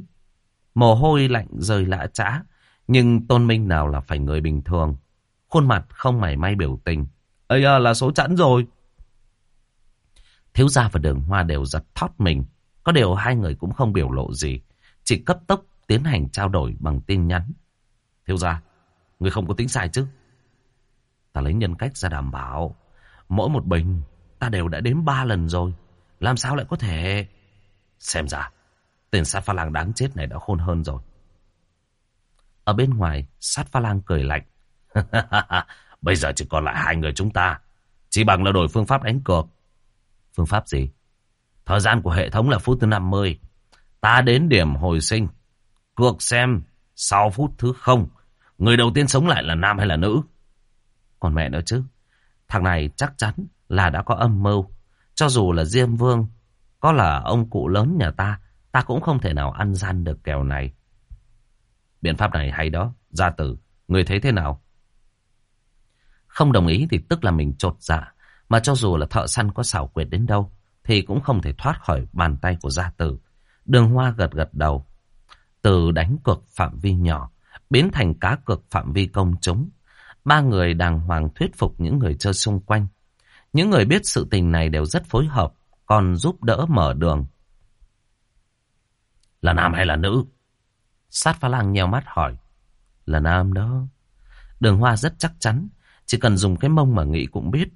[SPEAKER 1] Mồ hôi lạnh rơi lã trã. Nhưng Tôn Minh nào là phải người bình thường. Khuôn mặt không mảy may biểu tình. Ây à, là số chẵn rồi. Thiếu gia và đường hoa đều giật thót mình. Có điều hai người cũng không biểu lộ gì. Chỉ cấp tốc tiến hành trao đổi bằng tin nhắn. Thiếu gia, người không có tính sai chứ? Ta lấy nhân cách ra đảm bảo. Mỗi một bình ta đều đã đếm ba lần rồi. Làm sao lại có thể... Xem ra, tên sát pha lang đáng chết này đã khôn hơn rồi. Ở bên ngoài, sát pha lang cười lạnh. <laughs> Bây giờ chỉ còn lại hai người chúng ta. Chỉ bằng là đổi phương pháp đánh cược. Phương pháp gì? Thời gian của hệ thống là phút thứ 50. Ta đến điểm hồi sinh. Cược xem sau phút thứ không. Người đầu tiên sống lại là nam hay là nữ? Còn mẹ nữa chứ. Thằng này chắc chắn là đã có âm mưu. Cho dù là Diêm Vương, có là ông cụ lớn nhà ta, ta cũng không thể nào ăn gian được kèo này. Biện pháp này hay đó, gia tử, người thấy thế nào? Không đồng ý thì tức là mình trột dạ. Mà cho dù là thợ săn có xảo quyệt đến đâu, thì cũng không thể thoát khỏi bàn tay của gia tử. Đường hoa gật gật đầu. Từ đánh cược phạm vi nhỏ, biến thành cá cược phạm vi công chúng. Ba người đàng hoàng thuyết phục những người chơi xung quanh. Những người biết sự tình này đều rất phối hợp, còn giúp đỡ mở đường. Là nam hay là nữ? Sát phá lang nheo mắt hỏi. Là nam đó. Đường hoa rất chắc chắn. Chỉ cần dùng cái mông mà nghĩ cũng biết.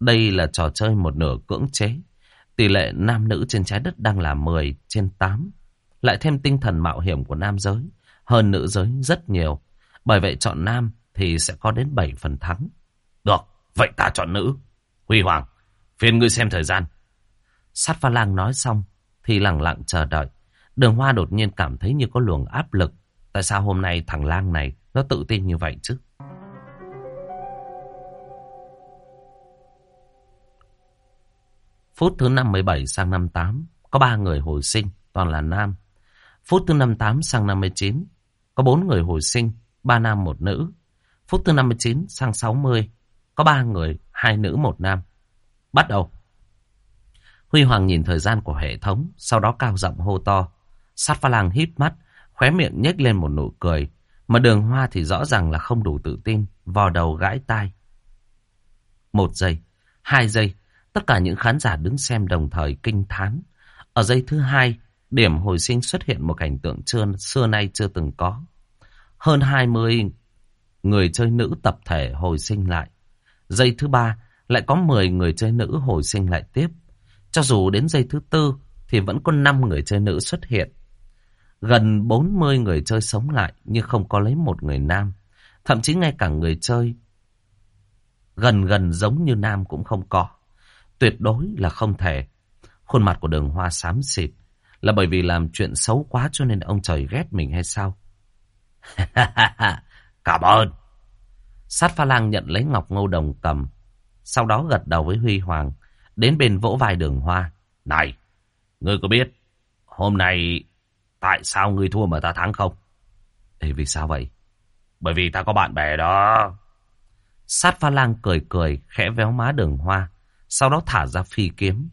[SPEAKER 1] Đây là trò chơi một nửa cưỡng chế. Tỷ lệ nam nữ trên trái đất đang là 10 trên 8. Lại thêm tinh thần mạo hiểm của nam giới. Hơn nữ giới rất nhiều. Bởi vậy chọn nam thì sẽ có đến 7 phần thắng. Được, vậy ta chọn nữ. Huy Hoàng, phiền ngươi xem thời gian. Sát pha lang nói xong thì lặng lặng chờ đợi. Đường Hoa đột nhiên cảm thấy như có luồng áp lực. Tại sao hôm nay thằng lang này nó tự tin như vậy chứ? Phút thứ 57 sang 58 có 3 người hồi sinh, toàn là nam. Phút thứ 58 sang 59 có 4 người hồi sinh, 3 nam một nữ. Phút thứ 59 sang 60 có 3 người, hai nữ một nam. Bắt đầu. Huy Hoàng nhìn thời gian của hệ thống, sau đó cao giọng hô to. Sát pha lang hít mắt, khóe miệng nhếch lên một nụ cười. Mà đường hoa thì rõ ràng là không đủ tự tin, vò đầu gãi tai. Một giây, hai giây, tất cả những khán giả đứng xem đồng thời kinh thán. Ở giây thứ hai, điểm hồi sinh xuất hiện một cảnh tượng chưa, xưa nay chưa từng có. Hơn 20 người chơi nữ tập thể hồi sinh lại. Giây thứ ba, lại có 10 người chơi nữ hồi sinh lại tiếp. Cho dù đến giây thứ tư, thì vẫn có 5 người chơi nữ xuất hiện. Gần 40 người chơi sống lại nhưng không có lấy một người nam. Thậm chí ngay cả người chơi gần gần giống như nam cũng không có. Tuyệt đối là không thể. Khuôn mặt của đường hoa xám xịt. Là bởi vì làm chuyện xấu quá cho nên ông trời ghét mình hay sao? <laughs> Cảm ơn. Sát pha lang nhận lấy ngọc ngô đồng cầm. Sau đó gật đầu với Huy Hoàng. Đến bên vỗ vai đường hoa. Này, ngươi có biết hôm nay tại sao ngươi thua mà ta thắng không? Ê, vì sao vậy? Bởi vì ta có bạn bè đó. Sát pha lang cười cười, khẽ véo má đường hoa. Sau đó thả ra phi kiếm.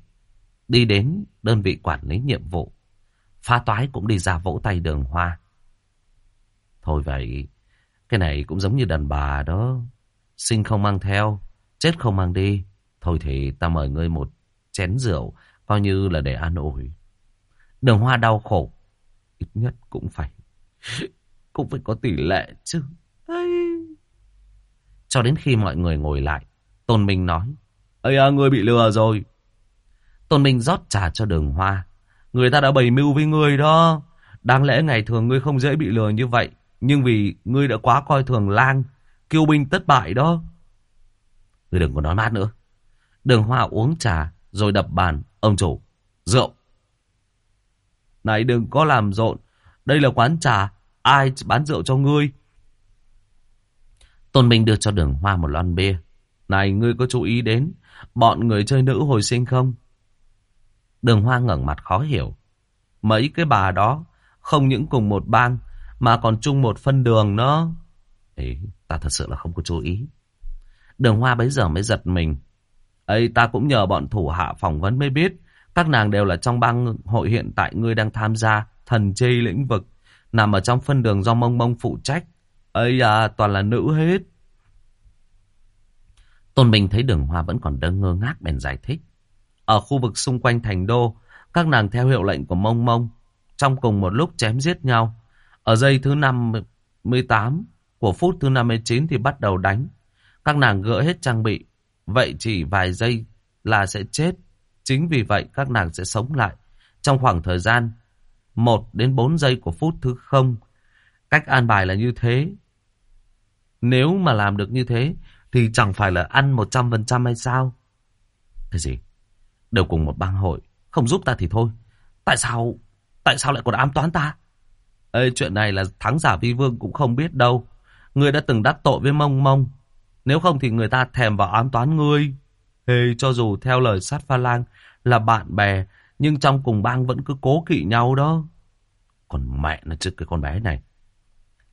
[SPEAKER 1] Đi đến đơn vị quản lý nhiệm vụ. Phá toái cũng đi ra vỗ tay đường hoa. Thôi vậy, cái này cũng giống như đàn bà đó. Sinh không mang theo, chết không mang đi. Thôi thì ta mời ngươi một chén rượu, coi như là để an ủi. Đường hoa đau khổ, ít nhất cũng phải, <laughs> cũng phải có tỷ lệ chứ. Cho đến khi mọi người ngồi lại, Tôn Minh nói, Ây à, ngươi bị lừa rồi. Tôn Minh rót trà cho đường hoa. Người ta đã bày mưu với ngươi đó. Đáng lẽ ngày thường ngươi không dễ bị lừa như vậy. Nhưng vì ngươi đã quá coi thường lang, kiêu binh tất bại đó. Ngươi đừng có nói mát nữa. Đường hoa uống trà, rồi đập bàn. Ông chủ, rượu. Này đừng có làm rộn. Đây là quán trà. Ai bán rượu cho ngươi? Tôn Minh đưa cho đường hoa một lon bia. Này, ngươi có chú ý đến bọn người chơi nữ hồi sinh không? Đường hoa ngẩng mặt khó hiểu. Mấy cái bà đó không những cùng một bang mà còn chung một phân đường nữa. Ấy, ta thật sự là không có chú ý. Đường hoa bấy giờ mới giật mình. ấy ta cũng nhờ bọn thủ hạ phỏng vấn mới biết. Các nàng đều là trong bang hội hiện tại ngươi đang tham gia thần chi lĩnh vực. Nằm ở trong phân đường do mông mông phụ trách. ấy à, toàn là nữ hết. Tôn bình thấy đường hoa vẫn còn đang ngơ ngác bèn giải thích. Ở khu vực xung quanh thành đô, các nàng theo hiệu lệnh của mông mông, trong cùng một lúc chém giết nhau. Ở giây thứ 58 của phút thứ 59 thì bắt đầu đánh. Các nàng gỡ hết trang bị, vậy chỉ vài giây là sẽ chết. Chính vì vậy các nàng sẽ sống lại trong khoảng thời gian 1 đến 4 giây của phút thứ không. Cách an bài là như thế. Nếu mà làm được như thế thì chẳng phải là ăn 100% hay sao? Cái gì? Đều cùng một bang hội, không giúp ta thì thôi. Tại sao, tại sao lại còn ám toán ta? Ê, chuyện này là thắng giả vi vương cũng không biết đâu. người đã từng đắc tội với mông mông. Nếu không thì người ta thèm vào ám toán ngươi. Ê, cho dù theo lời sát pha lang là bạn bè, nhưng trong cùng bang vẫn cứ cố kỵ nhau đó. Còn mẹ nó chứ cái con bé này.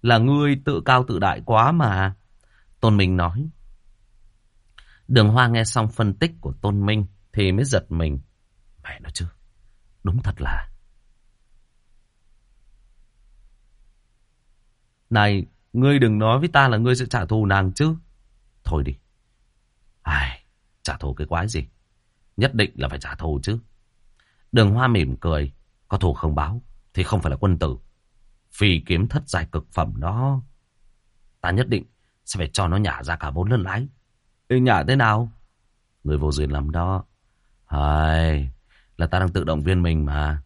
[SPEAKER 1] Là ngươi tự cao tự đại quá mà. Tôn Minh nói. Đường Hoa nghe xong phân tích của Tôn Minh thì mới giật mình. Mẹ nó chứ, đúng thật là. Này, ngươi đừng nói với ta là ngươi sẽ trả thù nàng chứ. Thôi đi. Ai, trả thù cái quái gì. Nhất định là phải trả thù chứ. Đường Hoa mỉm cười. Có thù không báo thì không phải là quân tử. Phi kiếm thất dài cực phẩm đó. Ta nhất định sẽ phải cho nó nhả ra cả bốn lần lái. Ê nhả thế nào? Người vô duyên lắm đó. Hay, là ta đang tự động viên mình mà.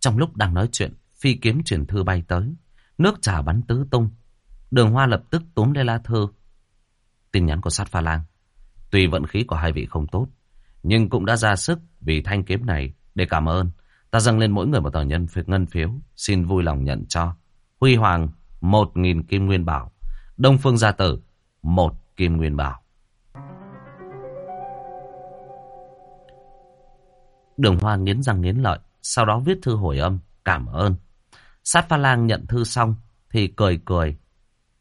[SPEAKER 1] Trong lúc đang nói chuyện, phi kiếm truyền thư bay tới. Nước trà bắn tứ tung. Đường hoa lập tức túm lấy lá thư. Tin nhắn của sát pha lang. Tuy vận khí của hai vị không tốt, nhưng cũng đã ra sức vì thanh kiếm này để cảm ơn. Ta dâng lên mỗi người một tờ nhân phiếu ngân phiếu, xin vui lòng nhận cho. Huy Hoàng, một nghìn kim nguyên bảo. Đông Phương Gia Tử, một kim nguyên bảo.
[SPEAKER 2] Đường Hoa nghiến răng nghiến lợi, sau đó viết thư hồi âm, cảm ơn. Sát pha lang nhận thư xong, thì cười cười.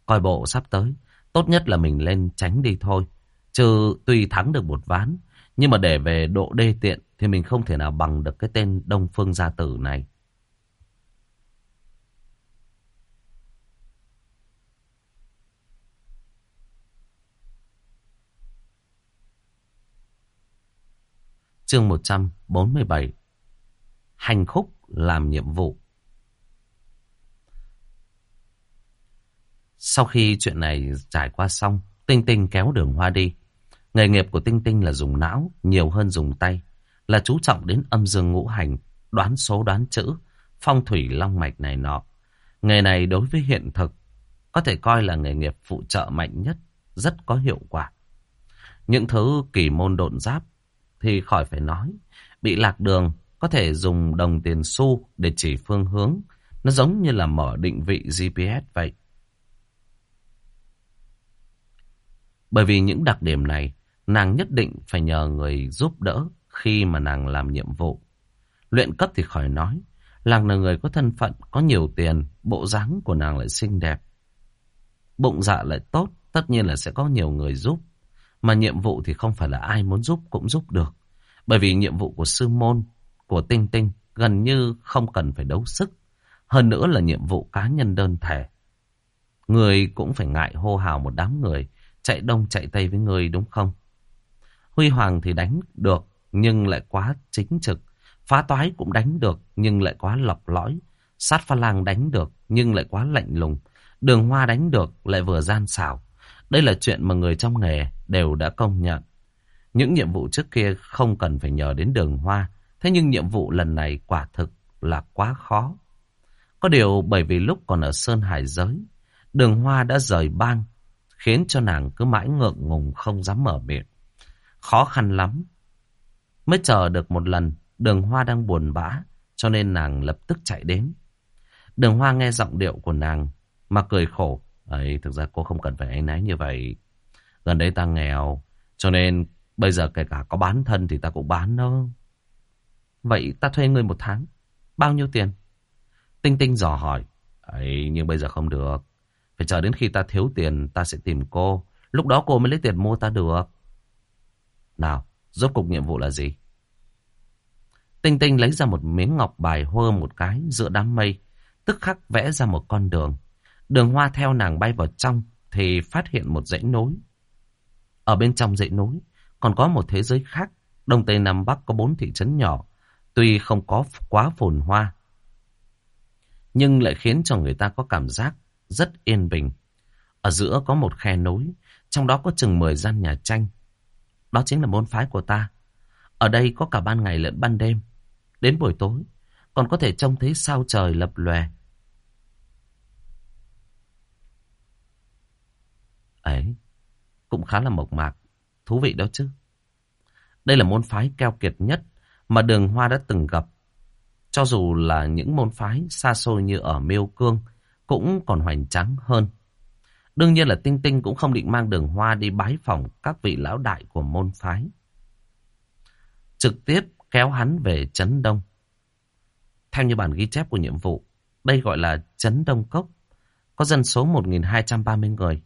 [SPEAKER 2] Coi bộ sắp tới, tốt nhất là mình lên tránh đi thôi. Chứ tuy thắng được một ván, nhưng mà để về độ đê tiện thì mình không thể nào bằng được cái tên Đông Phương Gia Tử này. Chương 147 Hành khúc làm nhiệm vụ Sau khi chuyện này trải qua xong, Tinh Tinh kéo đường hoa đi. Nghề nghiệp của Tinh Tinh là dùng não nhiều hơn dùng tay, là chú trọng đến âm dương ngũ hành, đoán số đoán chữ, phong thủy long mạch này nọ. Nghề này đối với hiện thực có thể coi là nghề nghiệp phụ trợ mạnh nhất, rất có hiệu quả. Những thứ kỳ môn độn giáp thì khỏi phải nói. Bị lạc đường có thể dùng đồng tiền xu để chỉ phương hướng. Nó giống như là mở định vị GPS vậy. Bởi vì những đặc điểm này, nàng nhất định phải nhờ người giúp đỡ khi mà nàng làm nhiệm vụ. Luyện cấp thì khỏi nói, nàng là người có thân phận, có nhiều tiền, bộ dáng của nàng lại xinh đẹp. Bụng dạ lại tốt, tất nhiên là sẽ có nhiều người giúp. Mà nhiệm vụ thì không phải là ai muốn giúp cũng giúp được. Bởi vì nhiệm vụ của sư môn, của tinh tinh gần như không cần phải đấu sức. Hơn nữa là nhiệm vụ cá nhân đơn thể. Người cũng phải ngại hô hào một đám người, chạy đông chạy tây với người đúng không? Huy Hoàng thì đánh được, nhưng lại quá chính trực. Phá toái cũng đánh được, nhưng lại quá lọc lõi. Sát pha lang đánh được, nhưng lại quá lạnh lùng. Đường hoa đánh được, lại vừa gian xảo. Đây là chuyện mà người trong nghề đều đã công nhận. Những nhiệm vụ trước kia không cần phải nhờ đến đường hoa. Thế nhưng nhiệm vụ lần này quả thực là quá khó. Có điều bởi vì lúc còn ở Sơn Hải Giới, đường hoa đã rời bang, khiến cho nàng cứ mãi ngượng ngùng không dám mở miệng. Khó khăn lắm. Mới chờ được một lần, đường hoa đang buồn bã, cho nên nàng lập tức chạy đến. Đường hoa nghe giọng điệu của nàng, mà cười khổ. Ấy, thực ra cô không cần phải anh náy như vậy. Gần đây ta nghèo, cho nên bây giờ kể cả có bán thân thì ta cũng bán đâu. Vậy ta thuê người một tháng, bao nhiêu tiền? Tinh Tinh dò hỏi. Ấy, nhưng bây giờ không được. Phải chờ đến khi ta thiếu tiền, ta sẽ tìm cô. Lúc đó cô mới lấy tiền mua ta được. Nào, rốt cục nhiệm vụ là gì? Tinh Tinh lấy ra một miếng ngọc bài hơ một cái giữa đám mây. Tức khắc vẽ ra một con đường. Đường hoa theo nàng bay vào trong thì phát hiện một dãy núi. Ở bên trong dãy núi còn có một thế giới khác. Đông Tây Nam Bắc có bốn thị trấn nhỏ. Tuy không có quá phồn hoa. Nhưng lại khiến cho người ta có cảm giác rất yên bình. Ở giữa có một khe núi. Trong đó có chừng 10 gian nhà tranh. Đó chính là môn phái của ta. Ở đây có cả ban ngày lẫn ban đêm. Đến buổi tối còn có thể trông thấy sao trời lập lòe. Ấy, cũng khá là mộc mạc, thú vị đó chứ. Đây là môn phái keo kiệt nhất mà đường hoa đã từng gặp. Cho dù là những môn phái xa xôi như ở Miêu Cương cũng còn hoành tráng hơn. Đương nhiên là Tinh Tinh cũng không định mang đường hoa đi bái phỏng các vị lão đại của môn phái. Trực tiếp kéo hắn về Trấn Đông. Theo như bản ghi chép của nhiệm vụ, đây gọi là Trấn Đông Cốc. Có dân số 1.230 người.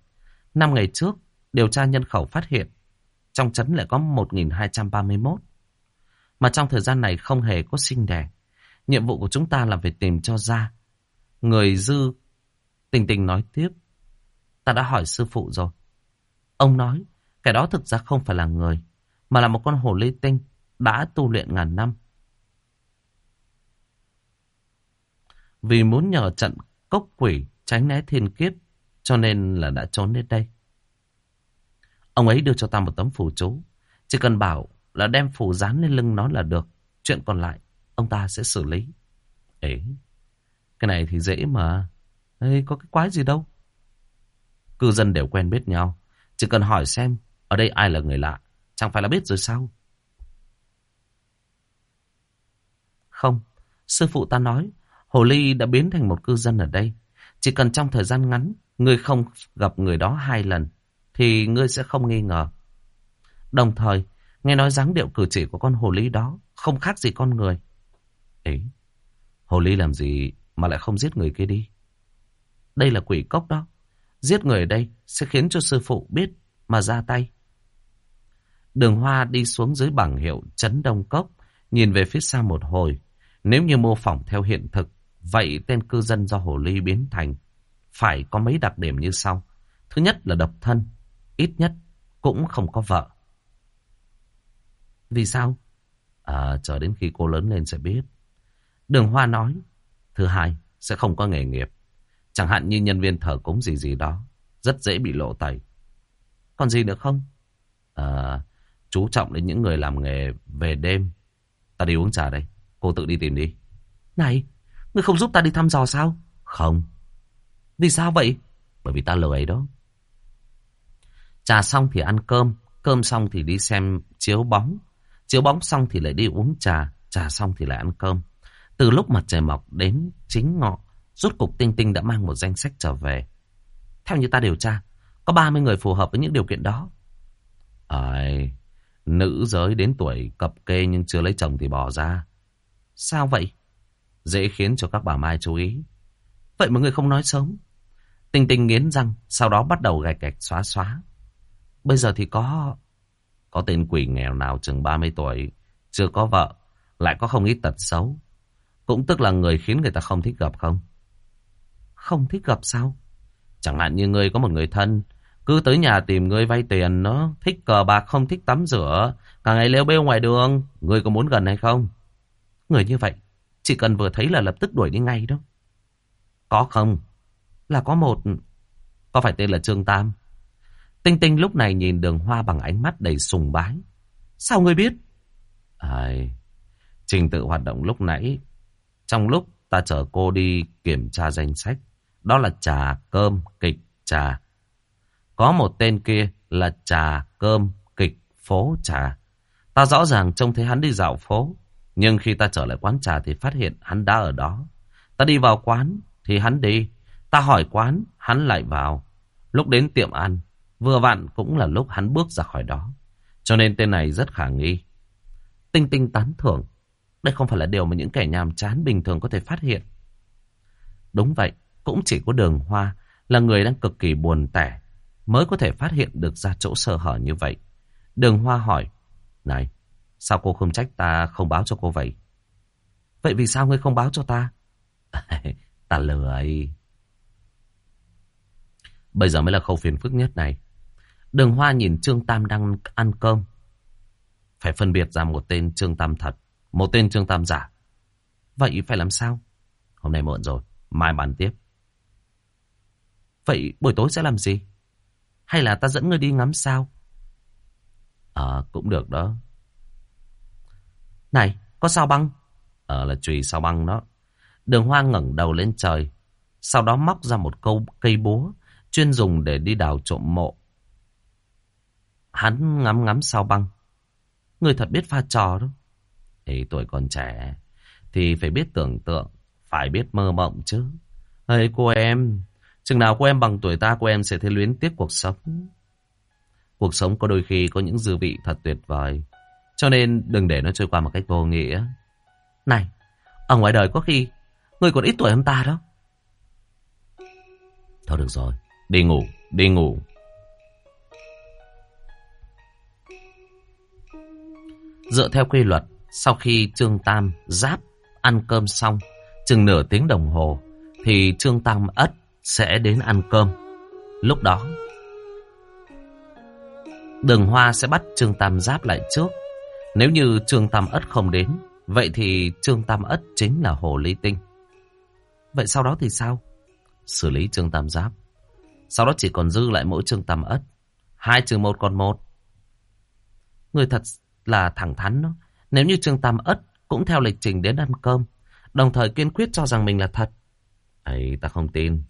[SPEAKER 2] Năm ngày trước, điều tra nhân khẩu phát hiện trong trấn lại có 1.231. Mà trong thời gian này không hề có sinh đẻ. Nhiệm vụ của chúng ta là phải tìm cho ra. Người dư tình tình nói tiếp. Ta đã hỏi sư phụ rồi. Ông nói, kẻ đó thực ra không phải là người, mà là một con hồ ly tinh đã tu luyện ngàn năm. Vì muốn nhờ trận cốc quỷ tránh né thiên kiếp, cho nên là đã trốn đến đây. Ông ấy đưa cho ta một tấm phù chú. Chỉ cần bảo là đem phù dán lên lưng nó là được. Chuyện còn lại, ông ta sẽ xử lý. Ấy, cái này thì dễ mà. Ê, có cái quái gì đâu. Cư dân đều quen biết nhau. Chỉ cần hỏi xem ở đây ai là người lạ. Chẳng phải là biết rồi sao? Không, sư phụ ta nói Hồ Ly đã biến thành một cư dân ở đây. Chỉ cần trong thời gian ngắn, ngươi không gặp người đó hai lần, thì ngươi sẽ không nghi ngờ. Đồng thời, Nghe nói dáng điệu cử chỉ của con hồ ly đó không khác gì con người. Ấy, hồ ly làm gì mà lại không giết người kia đi? Đây là quỷ cốc đó. Giết người ở đây sẽ khiến cho sư phụ biết mà ra tay. Đường Hoa đi xuống dưới bảng hiệu Trấn Đông Cốc, nhìn về phía xa một hồi. Nếu như mô phỏng theo hiện thực, vậy tên cư dân do hồ ly biến thành phải có mấy đặc điểm như sau. Thứ nhất là độc thân, ít nhất cũng không có vợ. Vì sao? À, chờ đến khi cô lớn lên sẽ biết. Đường Hoa nói. Thứ hai, sẽ không có nghề nghiệp. Chẳng hạn như nhân viên thờ cúng gì gì đó. Rất dễ bị lộ tẩy. Còn gì nữa không? À, chú trọng đến những người làm nghề về đêm. Ta đi uống trà đây. Cô tự đi tìm đi. Này, ngươi không giúp ta đi thăm dò sao? Không. Vì sao vậy? Bởi vì ta lười đó. Trà xong thì ăn cơm. Cơm xong thì đi xem chiếu bóng. Chiếu bóng xong thì lại đi uống trà. Trà xong thì lại ăn cơm. Từ lúc mặt trời mọc đến chính ngọ. Rút cục Tinh Tinh đã mang một danh sách trở về. Theo như ta điều tra, có 30 người phù hợp với những điều kiện đó. Ai, nữ giới đến tuổi cập kê nhưng chưa lấy chồng thì bỏ ra. Sao vậy? Dễ khiến cho các bà Mai chú ý. Vậy mà người không nói sớm. Tinh Tinh nghiến răng, sau đó bắt đầu gạch gạch xóa xóa. Bây giờ thì có... Có tên quỷ nghèo nào chừng 30 tuổi, chưa có vợ, lại có không ít tật xấu. Cũng tức là người khiến người ta không thích gặp không? Không thích gặp sao? Chẳng hạn như ngươi có một người thân, cứ tới nhà tìm ngươi vay tiền nó, thích cờ bạc không thích tắm rửa, cả ngày leo bêu ngoài đường, ngươi có muốn gần hay không? Người như vậy, chỉ cần vừa thấy là lập tức đuổi đi ngay đó. Có không? Là có một... Có phải tên là Trương Tam? Tinh Tinh lúc này nhìn đường hoa bằng ánh mắt đầy sùng bái. Sao ngươi biết? Ai... Trình tự hoạt động lúc nãy, trong lúc ta chở cô đi kiểm tra danh sách, đó là trà, cơm, kịch, trà. Có một tên kia là trà, cơm, kịch, phố, trà. Ta rõ ràng trông thấy hắn đi dạo phố. Nhưng khi ta trở lại quán trà thì phát hiện hắn đã ở đó. Ta đi vào quán thì hắn đi. Ta hỏi quán, hắn lại vào. Lúc đến tiệm ăn, vừa vặn cũng là lúc hắn bước ra khỏi đó. Cho nên tên này rất khả nghi. Tinh tinh tán thưởng. Đây không phải là điều mà những kẻ nhàm chán bình thường có thể phát hiện. Đúng vậy, cũng chỉ có đường hoa là người đang cực kỳ buồn tẻ mới có thể phát hiện được ra chỗ sơ hở như vậy. Đường hoa hỏi, này, sao cô không trách ta không báo cho cô vậy? Vậy vì sao ngươi không báo cho ta? <laughs> ta lười. Bây giờ mới là khâu phiền phức nhất này. Đường hoa nhìn Trương Tam đang ăn cơm. Phải phân biệt ra một tên Trương Tam thật, một tên Trương Tam giả. Vậy phải làm sao? Hôm nay muộn rồi, mai bàn tiếp. Vậy buổi tối sẽ làm gì? Hay là ta dẫn ngươi đi ngắm sao? Ờ, cũng được đó. Này, có sao băng? Ờ, là chùy sao băng đó. Đường hoa ngẩng đầu lên trời. Sau đó móc ra một câu cây búa, chuyên dùng để đi đào trộm mộ. Hắn ngắm ngắm sao băng. Người thật biết pha trò đó. Thì tuổi còn trẻ, thì phải biết tưởng tượng, phải biết mơ mộng chứ. Ê cô em, Chừng nào cô em bằng tuổi ta cô em sẽ thấy luyến tiếc cuộc sống. Cuộc sống có đôi khi có những dư vị thật tuyệt vời. Cho nên đừng để nó trôi qua một cách vô nghĩa. Này, ở ngoài đời có khi người còn ít tuổi hơn ta đó. Thôi được rồi, đi ngủ, đi ngủ. Dựa theo quy luật, sau khi Trương Tam giáp ăn cơm xong, chừng nửa tiếng đồng hồ, thì Trương Tam ất sẽ đến ăn cơm. Lúc đó, đường hoa sẽ bắt Trương Tam Giáp lại trước. Nếu như Trương Tam Ất không đến, vậy thì Trương Tam Ất chính là Hồ Ly Tinh. Vậy sau đó thì sao? Xử lý Trương Tam Giáp. Sau đó chỉ còn dư lại mỗi Trương Tam Ất. Hai trừ một còn một. Người thật là thẳng thắn đó. Nếu như Trương Tam Ất cũng theo lịch trình đến ăn cơm, đồng thời kiên quyết cho rằng mình là thật. ấy ta không tin.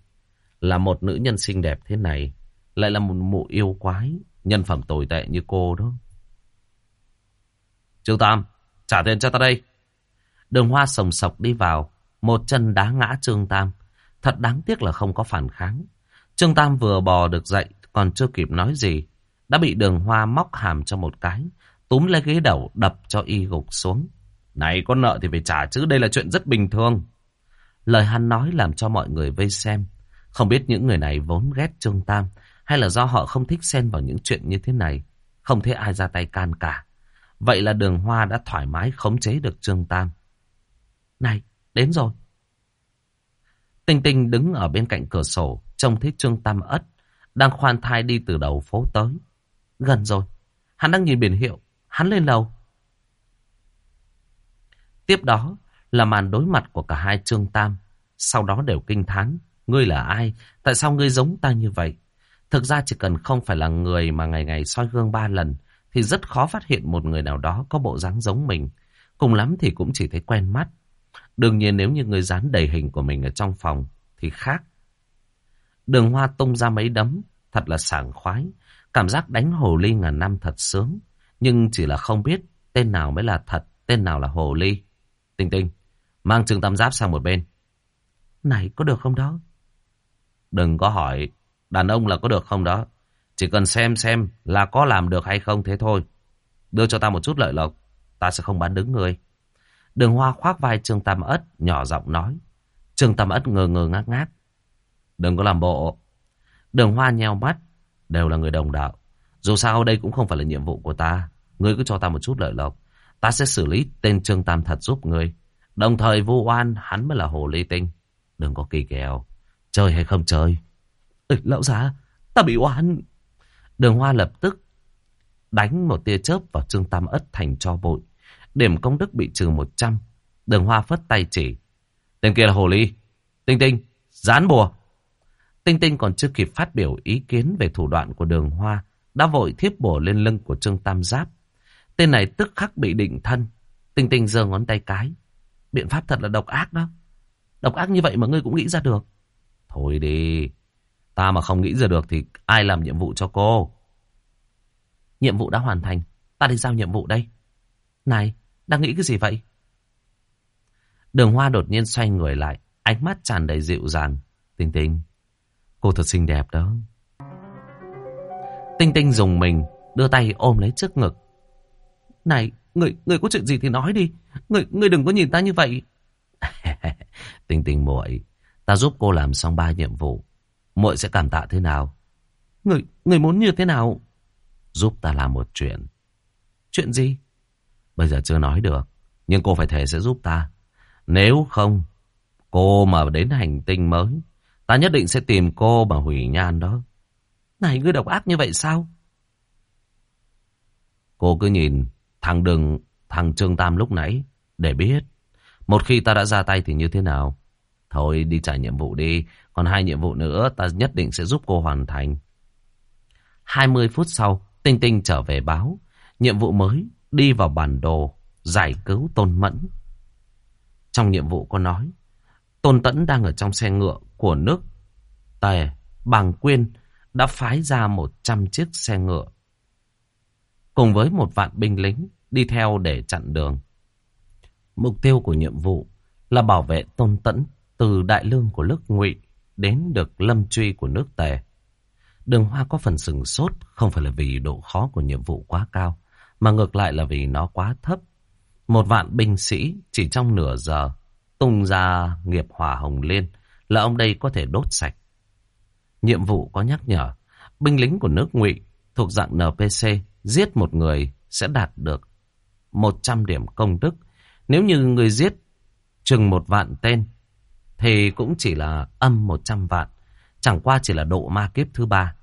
[SPEAKER 2] Là một nữ nhân xinh đẹp thế này, lại là một mụ yêu quái, nhân phẩm tồi tệ như cô đó. Trương Tam, trả tiền cho ta đây. Đường hoa sồng sọc đi vào, một chân đá ngã Trương Tam. Thật đáng tiếc là không có phản kháng. Trương Tam vừa bò được dậy, còn chưa kịp nói gì. Đã bị đường hoa móc hàm cho một cái
[SPEAKER 1] túm lấy ghế đầu đập cho y gục xuống. Này con nợ thì phải trả chứ đây là chuyện rất bình thường. Lời hắn nói làm cho mọi người vây xem. Không biết những người này vốn ghét Trương Tam hay là do họ không thích xen vào những chuyện như thế này. Không thấy ai ra tay can cả. Vậy là đường hoa đã thoải mái khống chế được Trương Tam. Này, đến rồi. Tinh Tinh đứng ở bên cạnh cửa sổ, trông thấy Trương Tam ất, đang khoan thai đi từ đầu phố tới. Gần rồi, hắn đang nhìn biển hiệu, hắn lên lầu. Tiếp đó là màn đối mặt của cả hai Trương Tam, sau đó đều kinh thán. Ngươi là ai? Tại sao ngươi giống ta như vậy? Thực ra chỉ cần không phải là người mà ngày ngày soi gương ba lần, thì rất khó phát hiện một người nào đó có bộ dáng giống mình. Cùng lắm thì cũng chỉ thấy quen mắt. Đương nhiên nếu như người dán đầy hình của mình ở trong phòng thì khác. Đường hoa tung ra mấy đấm, thật là sảng khoái. Cảm giác đánh hồ ly ngàn năm thật sướng. Nhưng chỉ là không biết tên nào mới là thật, tên nào là hồ ly. Tinh tinh, mang trường tam giáp sang một bên. Này, có được không đó? Đừng có hỏi, đàn ông là có được không đó. Chỉ cần xem xem là có làm được hay không thế thôi. Đưa cho ta một chút lợi lộc, ta sẽ không bán đứng người. Đường Hoa khoác vai Trương Tam Ất, nhỏ giọng nói. Trương Tam Ất ngơ ngơ ngác ngác. Đừng có làm bộ. Đường Hoa nheo mắt, đều là người đồng đạo. Dù sao đây cũng không phải là nhiệm vụ của ta. Ngươi cứ cho ta một chút lợi lộc. Ta sẽ xử lý tên Trương Tam thật giúp ngươi. Đồng thời vu oan hắn mới là hồ ly tinh. Đừng có kỳ kèo. Chơi hay không chơi? Ê, lão già, ta bị oan. Đường Hoa lập tức đánh một tia chớp vào Trương Tam Ất thành cho bụi. Điểm công đức bị trừ 100. Đường Hoa phất tay chỉ. Tên kia là Hồ Ly. Tinh Tinh, dán bùa. Tinh Tinh còn chưa kịp phát biểu ý kiến về thủ đoạn của đường Hoa. Đã vội thiếp bổ lên lưng của Trương Tam Giáp. Tên này tức khắc bị định thân. Tinh Tinh giơ ngón tay cái. Biện pháp thật là độc ác đó. Độc ác như vậy mà ngươi cũng nghĩ ra được. Thôi đi. Ta mà không nghĩ ra được thì ai làm nhiệm vụ cho cô? Nhiệm vụ đã hoàn thành. Ta đi giao nhiệm vụ đây. Này, đang nghĩ cái gì vậy? Đường Hoa đột nhiên xoay người lại, ánh mắt tràn đầy dịu dàng. Tinh Tinh, cô thật xinh đẹp đó. Tinh Tinh dùng mình, đưa tay ôm lấy trước ngực. Này, người, người có chuyện gì thì nói đi. Người, người đừng có nhìn ta như vậy. <laughs> tinh Tinh muội, ta giúp cô làm xong ba nhiệm vụ. muội sẽ cảm tạ thế nào? Người, người muốn như thế nào? Giúp ta làm một chuyện. Chuyện gì? Bây giờ chưa nói được. Nhưng cô phải thề sẽ giúp ta. Nếu không, cô mà đến hành tinh mới, ta nhất định sẽ tìm cô mà hủy nhan đó. Này, ngươi độc ác như vậy sao? Cô cứ nhìn thằng Đừng, thằng Trương Tam lúc nãy, để biết. Một khi ta đã ra tay thì như thế nào? Thôi đi trả nhiệm vụ đi, còn hai nhiệm vụ nữa ta nhất định sẽ giúp cô hoàn thành. 20 phút sau, Tinh Tinh trở về báo. Nhiệm vụ mới đi vào bản đồ giải cứu Tôn Mẫn. Trong nhiệm vụ có nói, Tôn Tẫn đang ở trong xe ngựa của nước Tề, Bàng Quyên đã phái ra 100 chiếc xe ngựa. Cùng với một vạn binh lính đi theo để chặn đường. Mục tiêu của nhiệm vụ là bảo vệ Tôn Tẫn từ đại lương của nước Ngụy đến được lâm truy của nước Tề. Đường Hoa có phần sừng sốt không phải là vì độ khó của nhiệm vụ quá cao, mà ngược lại là vì nó quá thấp. Một vạn binh sĩ chỉ trong nửa giờ tung ra nghiệp hỏa hồng liên là ông đây có thể đốt sạch. Nhiệm vụ có nhắc nhở, binh lính của nước ngụy thuộc dạng NPC giết một người sẽ đạt được 100 điểm công đức. Nếu như người giết chừng một vạn tên thì cũng chỉ là âm 100 vạn, chẳng qua chỉ là độ ma kiếp thứ ba.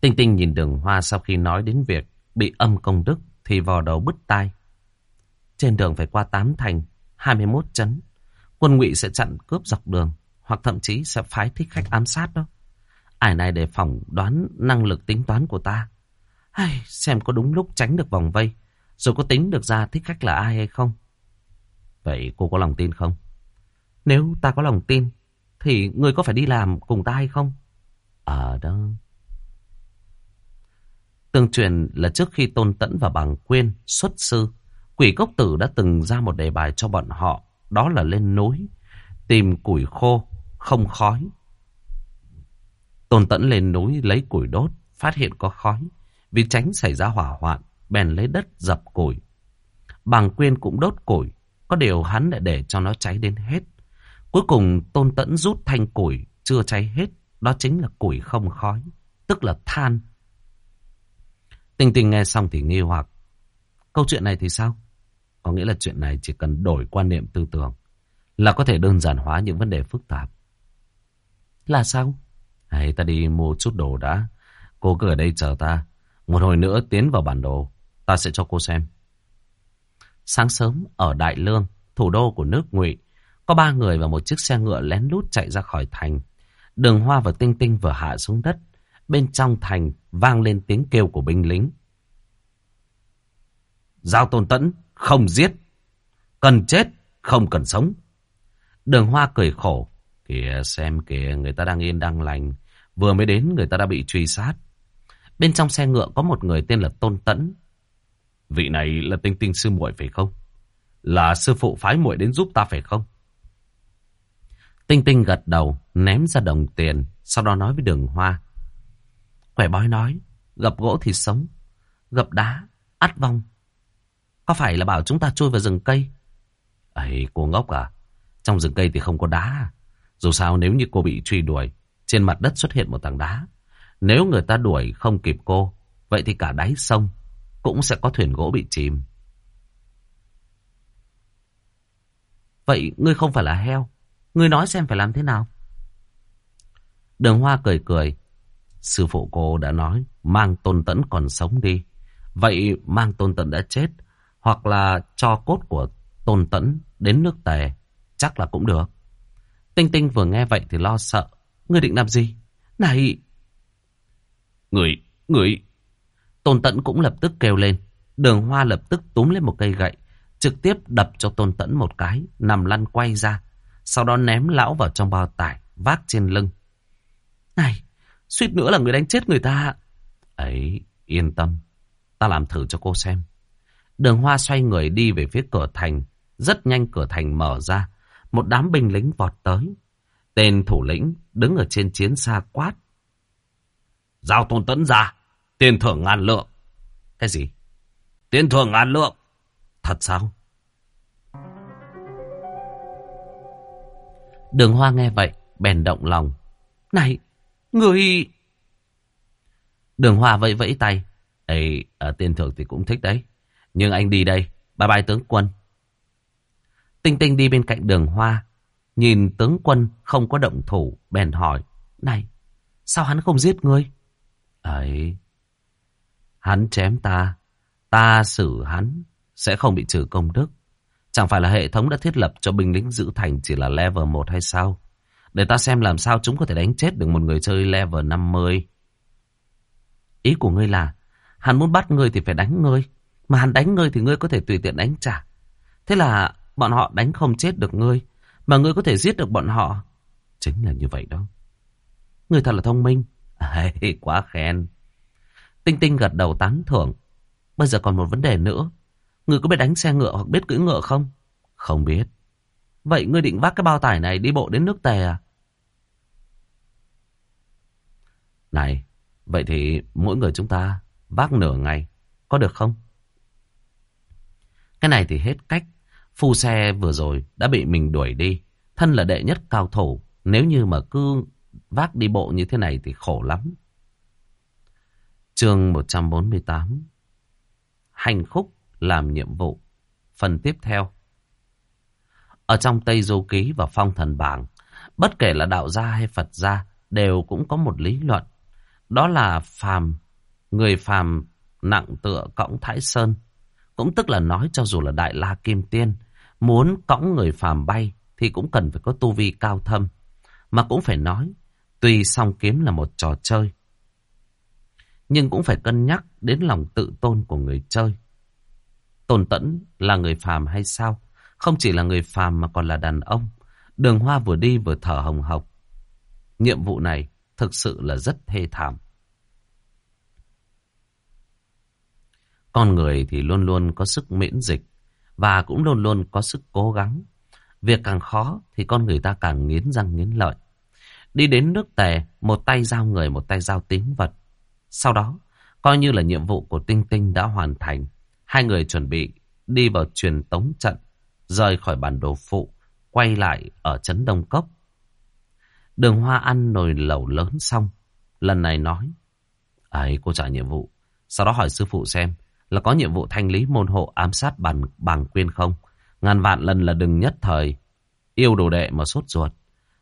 [SPEAKER 1] Tinh Tinh nhìn đường hoa sau khi nói đến việc bị âm công đức thì vò đầu bứt tai. Trên đường phải qua tám thành, 21 chấn. Quân ngụy sẽ chặn cướp dọc đường, hoặc thậm chí sẽ phái thích khách ám sát đó. Ải này để phỏng đoán năng lực tính toán của ta. Ai, xem có đúng lúc tránh được vòng vây, rồi có tính được ra thích khách là ai hay không. Vậy cô có lòng tin không? Nếu ta có lòng tin, thì người có phải đi làm cùng ta hay không? Ở à, đó. Tương truyền là trước khi Tôn Tẫn và Bằng Quyên xuất sư, quỷ cốc tử đã từng ra một đề bài cho bọn họ, đó là lên núi, tìm củi khô, không khói. Tôn Tẫn lên núi lấy củi đốt, phát hiện có khói, vì tránh xảy ra hỏa hoạn,
[SPEAKER 2] bèn lấy đất dập củi. Bằng quyên cũng đốt củi, có điều hắn lại để cho nó cháy đến hết. Cuối cùng Tôn Tẫn rút thanh củi chưa cháy hết, đó chính là củi không khói, tức là than. tình tình nghe xong thì nghi hoặc. Câu chuyện này thì sao? Có nghĩa là chuyện này chỉ cần đổi quan niệm tư tưởng là có thể đơn giản hóa những vấn đề phức tạp. Là sao? Hãy ta đi mua chút đồ đã. Cô cứ ở đây chờ ta. Một hồi nữa tiến vào bản đồ. Ta sẽ cho cô xem. Sáng sớm ở Đại Lương, thủ đô của nước Ngụy, có ba người và một chiếc xe ngựa lén lút chạy ra khỏi thành. Đường Hoa và Tinh Tinh vừa hạ xuống đất. Bên trong thành vang lên tiếng kêu của binh lính. Giao tôn tẫn, không giết. Cần chết, không cần sống. Đường Hoa cười khổ. Kìa xem kìa, người ta đang yên đang lành. Vừa mới đến người ta đã bị truy sát. Bên trong xe ngựa có một người tên là Tôn Tẫn. Vị này là tinh tinh sư muội phải không? Là sư phụ phái muội đến giúp ta phải không? Tinh tinh gật đầu, ném ra đồng tiền, sau đó nói với đường hoa. Quẻ bói nói, gặp gỗ thì sống, gặp đá, ắt vong. Có phải là bảo chúng ta chui vào rừng cây? Ấy, cô ngốc à? Trong rừng cây thì không có đá. À? Dù sao nếu như cô bị truy đuổi, trên mặt đất xuất hiện một tảng đá. Nếu người ta đuổi không kịp cô, vậy thì cả đáy sông cũng sẽ có thuyền gỗ bị chìm. Vậy ngươi không phải là heo. Ngươi nói xem phải làm thế nào? Đường Hoa cười cười. Sư phụ cô đã nói mang tôn tẫn còn sống đi. Vậy mang tôn tẫn đã chết. Hoặc là cho cốt của tôn tẫn đến nước tề. Chắc là cũng được. Tinh Tinh vừa nghe vậy thì lo sợ. Ngươi định làm gì? Này! Người, người! Tôn Tẫn cũng lập tức kêu lên. Đường Hoa lập tức túm lên một cây gậy. Trực tiếp đập cho Tôn Tẫn một cái. Nằm lăn quay ra. Sau đó ném lão vào trong bao tải. Vác trên lưng. Này! Suýt nữa là người đánh chết người ta. Ấy, yên tâm. Ta làm thử cho cô xem. Đường Hoa xoay người đi về phía cửa thành. Rất nhanh cửa thành mở ra. Một đám binh lính vọt tới. Tên thủ lĩnh đứng ở trên chiến xa quát. Giao tôn tấn ra. Tiền thưởng ngàn lượng. Cái gì? Tiền thưởng ngàn lượng. Thật sao? Đường Hoa nghe vậy, bèn động lòng. Này, người... Đường Hoa vẫy vẫy tay. Ê, ở tiền thưởng thì cũng thích đấy. Nhưng anh đi đây. Bye bye tướng quân. Tinh Tinh đi bên cạnh đường Hoa. Nhìn tướng quân không có động thủ. Bèn hỏi. Này, sao hắn không giết ngươi? Ấy, hắn chém ta. Ta xử hắn. Sẽ không bị trừ công đức. Chẳng phải là hệ thống đã thiết lập cho binh lính giữ thành chỉ là level 1 hay sao? Để ta xem làm sao chúng có thể đánh chết được một người chơi level 50. Ý của ngươi là, hắn muốn bắt ngươi thì phải đánh ngươi. Mà hắn đánh ngươi thì ngươi có thể tùy tiện đánh trả. Thế là bọn họ đánh không chết được ngươi. Mà ngươi có thể giết được bọn họ. Chính là như vậy đó. Ngươi thật là thông minh. <laughs> À, quá khen. Tinh Tinh gật đầu tán thưởng. Bây giờ còn một vấn đề nữa. Ngươi có biết đánh xe ngựa hoặc biết cưỡi ngựa không? Không biết. Vậy ngươi định vác cái bao tải này đi bộ đến nước tè à? Này, vậy thì mỗi người chúng ta vác nửa ngày, có được không? Cái này thì hết cách. Phu xe vừa rồi đã bị mình đuổi đi. Thân là đệ nhất cao thủ. Nếu như mà cứ vác đi bộ như thế này thì khổ lắm. Chương 148 Hành khúc làm nhiệm vụ Phần tiếp theo Ở trong Tây Du Ký và Phong Thần Bảng, Bất kể là đạo gia hay Phật gia, Đều cũng có một lý luận Đó là phàm, Người phàm nặng tựa cõng Thái Sơn Cũng tức là nói cho dù là Đại La Kim Tiên Muốn cõng người phàm bay Thì cũng cần phải có tu vi cao thâm Mà cũng phải nói, Tuy song kiếm là một trò chơi, Nhưng cũng phải cân nhắc đến lòng tự tôn của người chơi Tôn Tẫn là người phàm hay sao? Không chỉ là người phàm mà còn là đàn ông. Đường Hoa vừa đi vừa thở hồng hộc. Nhiệm vụ này thực sự là rất thê thảm. Con người thì luôn luôn có sức miễn dịch và cũng luôn luôn có sức cố gắng. Việc càng khó thì con người ta càng nghiến răng nghiến lợi. Đi đến nước tề, một tay giao người, một tay giao tính vật. Sau đó,
[SPEAKER 1] Coi như là nhiệm vụ của Tinh Tinh đã hoàn thành. Hai người chuẩn bị đi vào truyền tống trận, rời khỏi bản đồ phụ, quay lại ở Trấn Đông Cốc. Đường Hoa ăn nồi lẩu lớn xong, lần này nói. Ấy, cô trả nhiệm vụ. Sau đó hỏi sư phụ xem là có nhiệm vụ thanh lý môn hộ ám sát bằng, bằng quyên không. Ngàn vạn lần là đừng nhất thời yêu đồ đệ mà sốt ruột.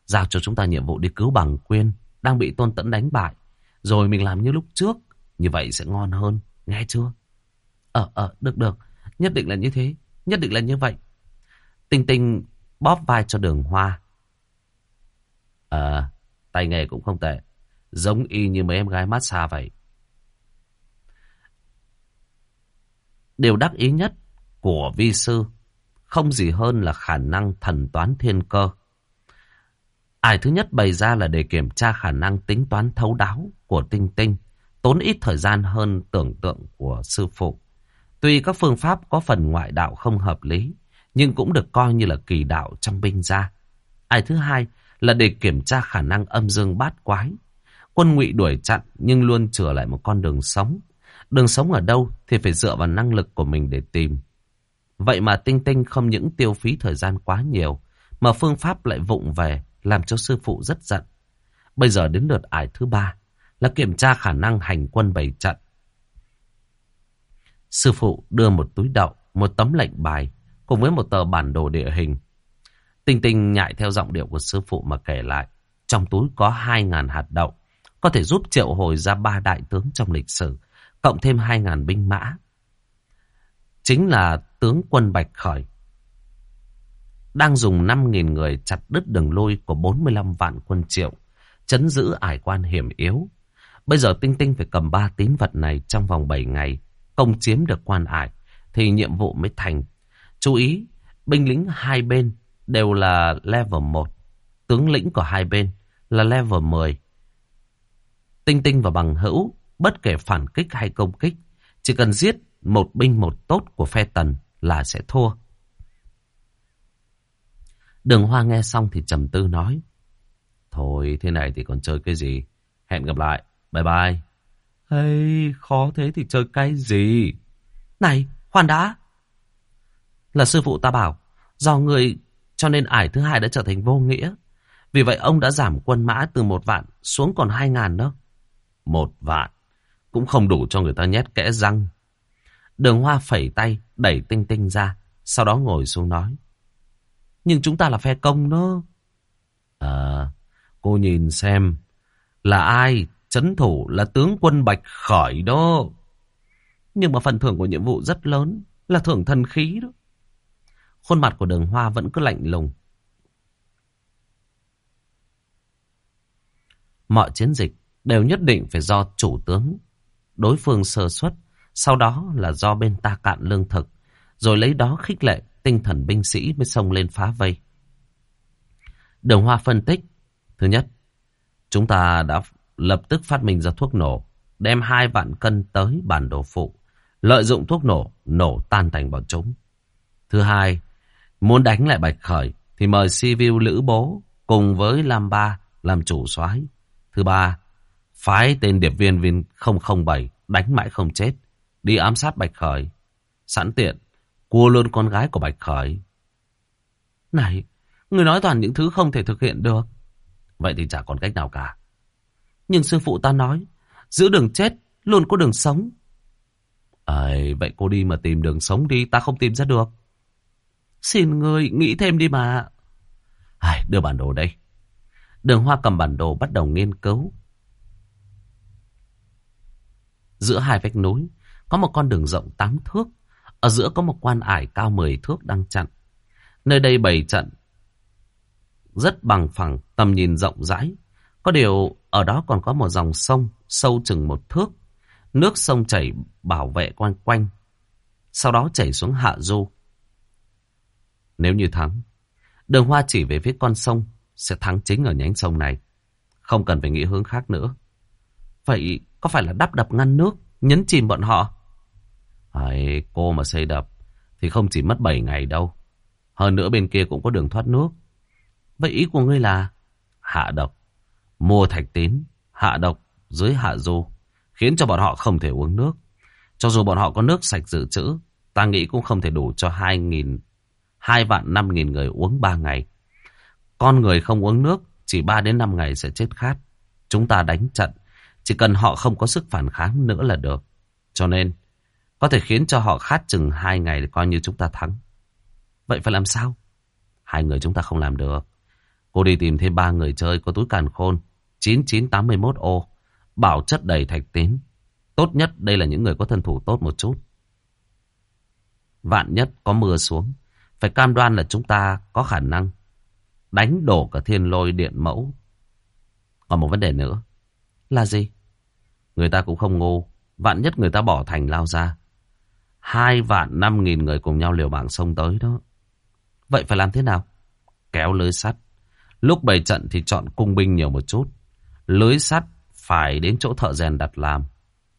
[SPEAKER 1] Giao cho chúng ta nhiệm vụ đi cứu bằng quyên đang bị tôn tẫn đánh bại. Rồi mình làm như lúc trước. Như vậy sẽ ngon hơn. Nghe chưa? Ờ, ờ, được, được. Nhất định là như thế. Nhất định là như vậy. Tinh tinh bóp vai cho đường hoa. Ờ, tay nghề cũng không tệ. Giống y như mấy em gái massage vậy. Điều đắc ý nhất của vi sư không gì hơn là khả năng thần toán thiên cơ. Ải thứ nhất bày ra là để kiểm tra khả năng tính toán thấu đáo của tinh tinh, tốn ít thời gian hơn tưởng tượng của sư phụ. Tuy các phương pháp có phần ngoại đạo không hợp lý, nhưng cũng được coi như là kỳ đạo trong binh gia. Ải thứ hai là để kiểm tra khả năng âm dương bát quái. Quân ngụy đuổi chặn nhưng luôn chừa lại một con đường sống. Đường sống ở đâu thì phải dựa vào năng lực của mình để tìm. Vậy mà Tinh Tinh không những tiêu phí thời gian quá nhiều, mà phương pháp lại vụng về, làm cho sư phụ rất giận. Bây giờ đến lượt ải thứ ba, là kiểm tra khả năng hành quân bày trận. Sư phụ đưa một túi đậu, một tấm lệnh bài, cùng với một tờ bản đồ địa hình. Tinh Tinh nhại theo giọng điệu của sư phụ mà kể lại. Trong túi có 2.000 hạt đậu, có thể giúp triệu hồi ra ba đại tướng trong lịch sử, cộng thêm 2.000 binh mã. Chính là tướng quân Bạch Khởi. Đang dùng 5.000 người chặt đứt đường lôi của 45 vạn quân triệu, chấn giữ ải quan hiểm yếu. Bây giờ Tinh Tinh phải cầm ba tín vật này trong vòng 7 ngày, công chiếm được quan ải, thì nhiệm vụ mới thành. Chú ý, binh lính hai bên đều là level 1, tướng lĩnh của hai bên là level 10. Tinh Tinh và bằng hữu, bất kể phản kích hay công kích, chỉ cần giết một binh một tốt của phe tần là sẽ thua. Đường Hoa nghe xong thì trầm tư nói. Thôi thế này thì còn chơi cái gì? Hẹn gặp lại. Bye bye. Hey, khó thế thì chơi cái gì? Này, khoan đã. Là sư phụ ta bảo, do người cho nên ải thứ hai đã trở thành vô nghĩa. Vì vậy ông đã giảm quân mã từ một vạn xuống còn hai ngàn đó. Một vạn cũng không đủ cho người ta nhét kẽ răng. Đường hoa phẩy tay, đẩy tinh tinh ra, sau đó ngồi xuống nói. Nhưng chúng ta là phe công đó. À, cô nhìn xem, là ai? Chấn thủ là tướng quân Bạch Khởi đó. Nhưng mà phần thưởng của nhiệm vụ rất lớn, là thưởng thần khí đó. Khuôn mặt của đường hoa vẫn cứ lạnh lùng. Mọi chiến dịch đều nhất định phải do chủ tướng đối phương sơ xuất sau đó là do bên ta cạn lương thực, rồi lấy đó khích lệ tinh thần binh sĩ mới xông lên phá vây. Đường Hoa phân tích. Thứ nhất, chúng ta đã lập tức phát minh ra thuốc nổ, đem hai vạn cân tới bản đồ phụ, lợi dụng thuốc nổ, nổ tan thành bọn chúng. Thứ hai, muốn đánh lại Bạch Khởi thì mời Sivu Lữ Bố cùng với Lam Ba làm chủ soái. Thứ ba, phái tên điệp viên viên 007 đánh mãi không chết, Đi ám sát Bạch Khởi. Sẵn tiện, cua luôn con gái của Bạch Khởi. Này, người nói toàn những thứ không thể thực hiện được. Vậy thì chả còn cách nào cả. Nhưng sư phụ ta nói, giữ đường chết, luôn có đường sống. Ấy, vậy cô đi mà tìm đường sống đi, ta không tìm ra được. Xin người nghĩ thêm đi mà. Ai, đưa bản đồ đây. Đường Hoa cầm bản đồ bắt đầu nghiên cứu. Giữa hai vách núi, có một con đường rộng 8 thước. Ở giữa có một quan ải cao 10 thước đang chặn. Nơi đây bày trận rất bằng phẳng, tầm nhìn rộng rãi. Có điều ở đó còn có một dòng sông sâu chừng một thước. Nước sông chảy bảo vệ quanh quanh. Sau đó chảy xuống hạ du. Nếu như thắng, đường hoa chỉ về phía con sông sẽ thắng chính ở nhánh sông này. Không cần phải nghĩ hướng khác nữa. Vậy có phải là đắp đập ngăn nước, nhấn chìm bọn họ? Ấy, cô mà xây đập thì không chỉ mất 7 ngày đâu. Hơn nữa bên kia cũng có đường thoát nước. Vậy ý của ngươi là hạ độc, mua thạch tín, hạ độc dưới hạ du. khiến cho bọn họ không thể uống nước. Cho dù bọn họ có nước sạch dự trữ, ta nghĩ cũng không thể đủ cho 2.000, 2 vạn 5.000 người uống 3 ngày. Con người không uống nước, chỉ 3 đến 5 ngày sẽ chết khát. Chúng ta đánh trận, chỉ cần họ không có sức phản kháng nữa là được. Cho nên, có thể khiến cho họ khát chừng hai ngày để coi như chúng ta thắng. Vậy phải làm sao? Hai người chúng ta không làm được. Cô đi tìm thêm ba người chơi có túi càn khôn 9981 ô Bảo chất đầy thạch tín Tốt nhất đây là những người có thân thủ tốt một chút Vạn nhất có mưa xuống Phải cam đoan là chúng ta có khả năng Đánh đổ cả thiên lôi điện mẫu Còn một vấn đề nữa là gì? Người ta cũng không ngu Vạn nhất người ta bỏ thành lao ra Hai vạn năm nghìn người cùng nhau liều mạng sông tới đó Vậy phải làm thế nào? Kéo lưới sắt Lúc bày trận thì chọn cung binh nhiều một chút. Lưới sắt phải đến chỗ thợ rèn đặt làm.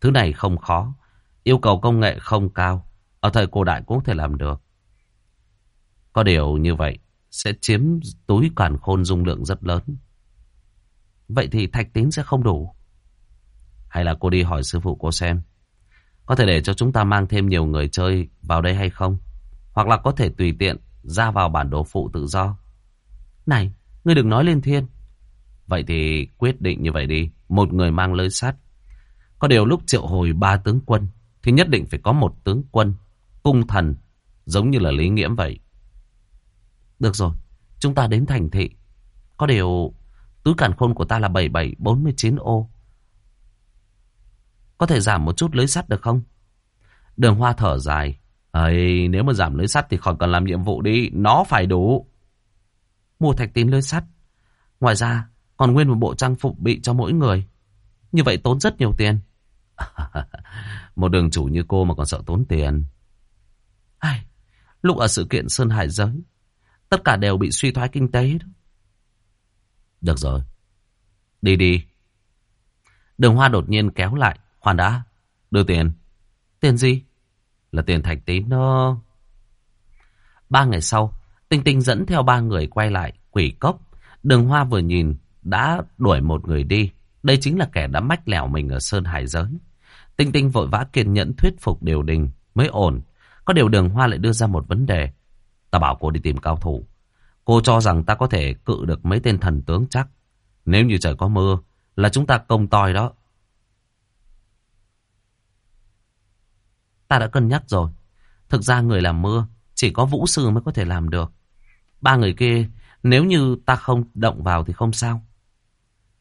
[SPEAKER 1] Thứ này không khó. Yêu cầu công nghệ không cao. Ở thời cổ đại cũng có thể làm được. Có điều như vậy sẽ chiếm túi càn khôn dung lượng rất lớn. Vậy thì thạch tín sẽ không đủ. Hay là cô đi hỏi sư phụ cô xem. Có thể để cho chúng ta mang thêm nhiều người chơi vào đây hay không? Hoặc là có thể tùy tiện ra vào bản đồ phụ tự do. Này, Ngươi đừng nói lên thiên. Vậy thì quyết định như vậy đi. Một người mang lưới sắt. Có điều lúc triệu hồi ba tướng quân. Thì nhất định phải có một tướng quân. Cung thần. Giống như là Lý Nghiễm vậy. Được rồi. Chúng ta đến thành thị. Có điều túi càn khôn của ta là 7749 ô. Có thể giảm một chút lưới sắt được không? Đường hoa thở dài. Ấy, nếu mà giảm lưới sắt thì khỏi cần làm nhiệm vụ đi. Nó phải đủ mua thạch tín lưới sắt. Ngoài ra, còn nguyên một bộ trang phục bị cho mỗi người. Như vậy tốn rất nhiều tiền. <laughs> một đường chủ như cô mà còn sợ tốn tiền. Ai, lúc ở sự kiện Sơn Hải Giới, tất cả đều bị suy thoái kinh tế. Đó. Được rồi, đi đi. Đường Hoa đột nhiên kéo lại, khoan đã, đưa tiền. Tiền gì? Là tiền thạch tín đó. Ba ngày sau, Tinh Tinh dẫn theo ba người quay lại quỷ cốc. Đường Hoa vừa nhìn đã đuổi một người đi. Đây chính là kẻ đã mách lẻo mình ở Sơn Hải Giới. Tinh Tinh vội vã kiên nhẫn thuyết phục điều đình mới ổn. Có điều đường Hoa lại đưa ra một vấn đề. Ta bảo cô đi tìm cao thủ. Cô cho rằng ta có thể cự được mấy tên thần tướng chắc. Nếu như trời có mưa là chúng ta công toi đó. Ta đã cân nhắc rồi. Thực ra người làm mưa chỉ có vũ sư mới có thể làm được. Ba người kia, nếu như ta không động vào thì không sao.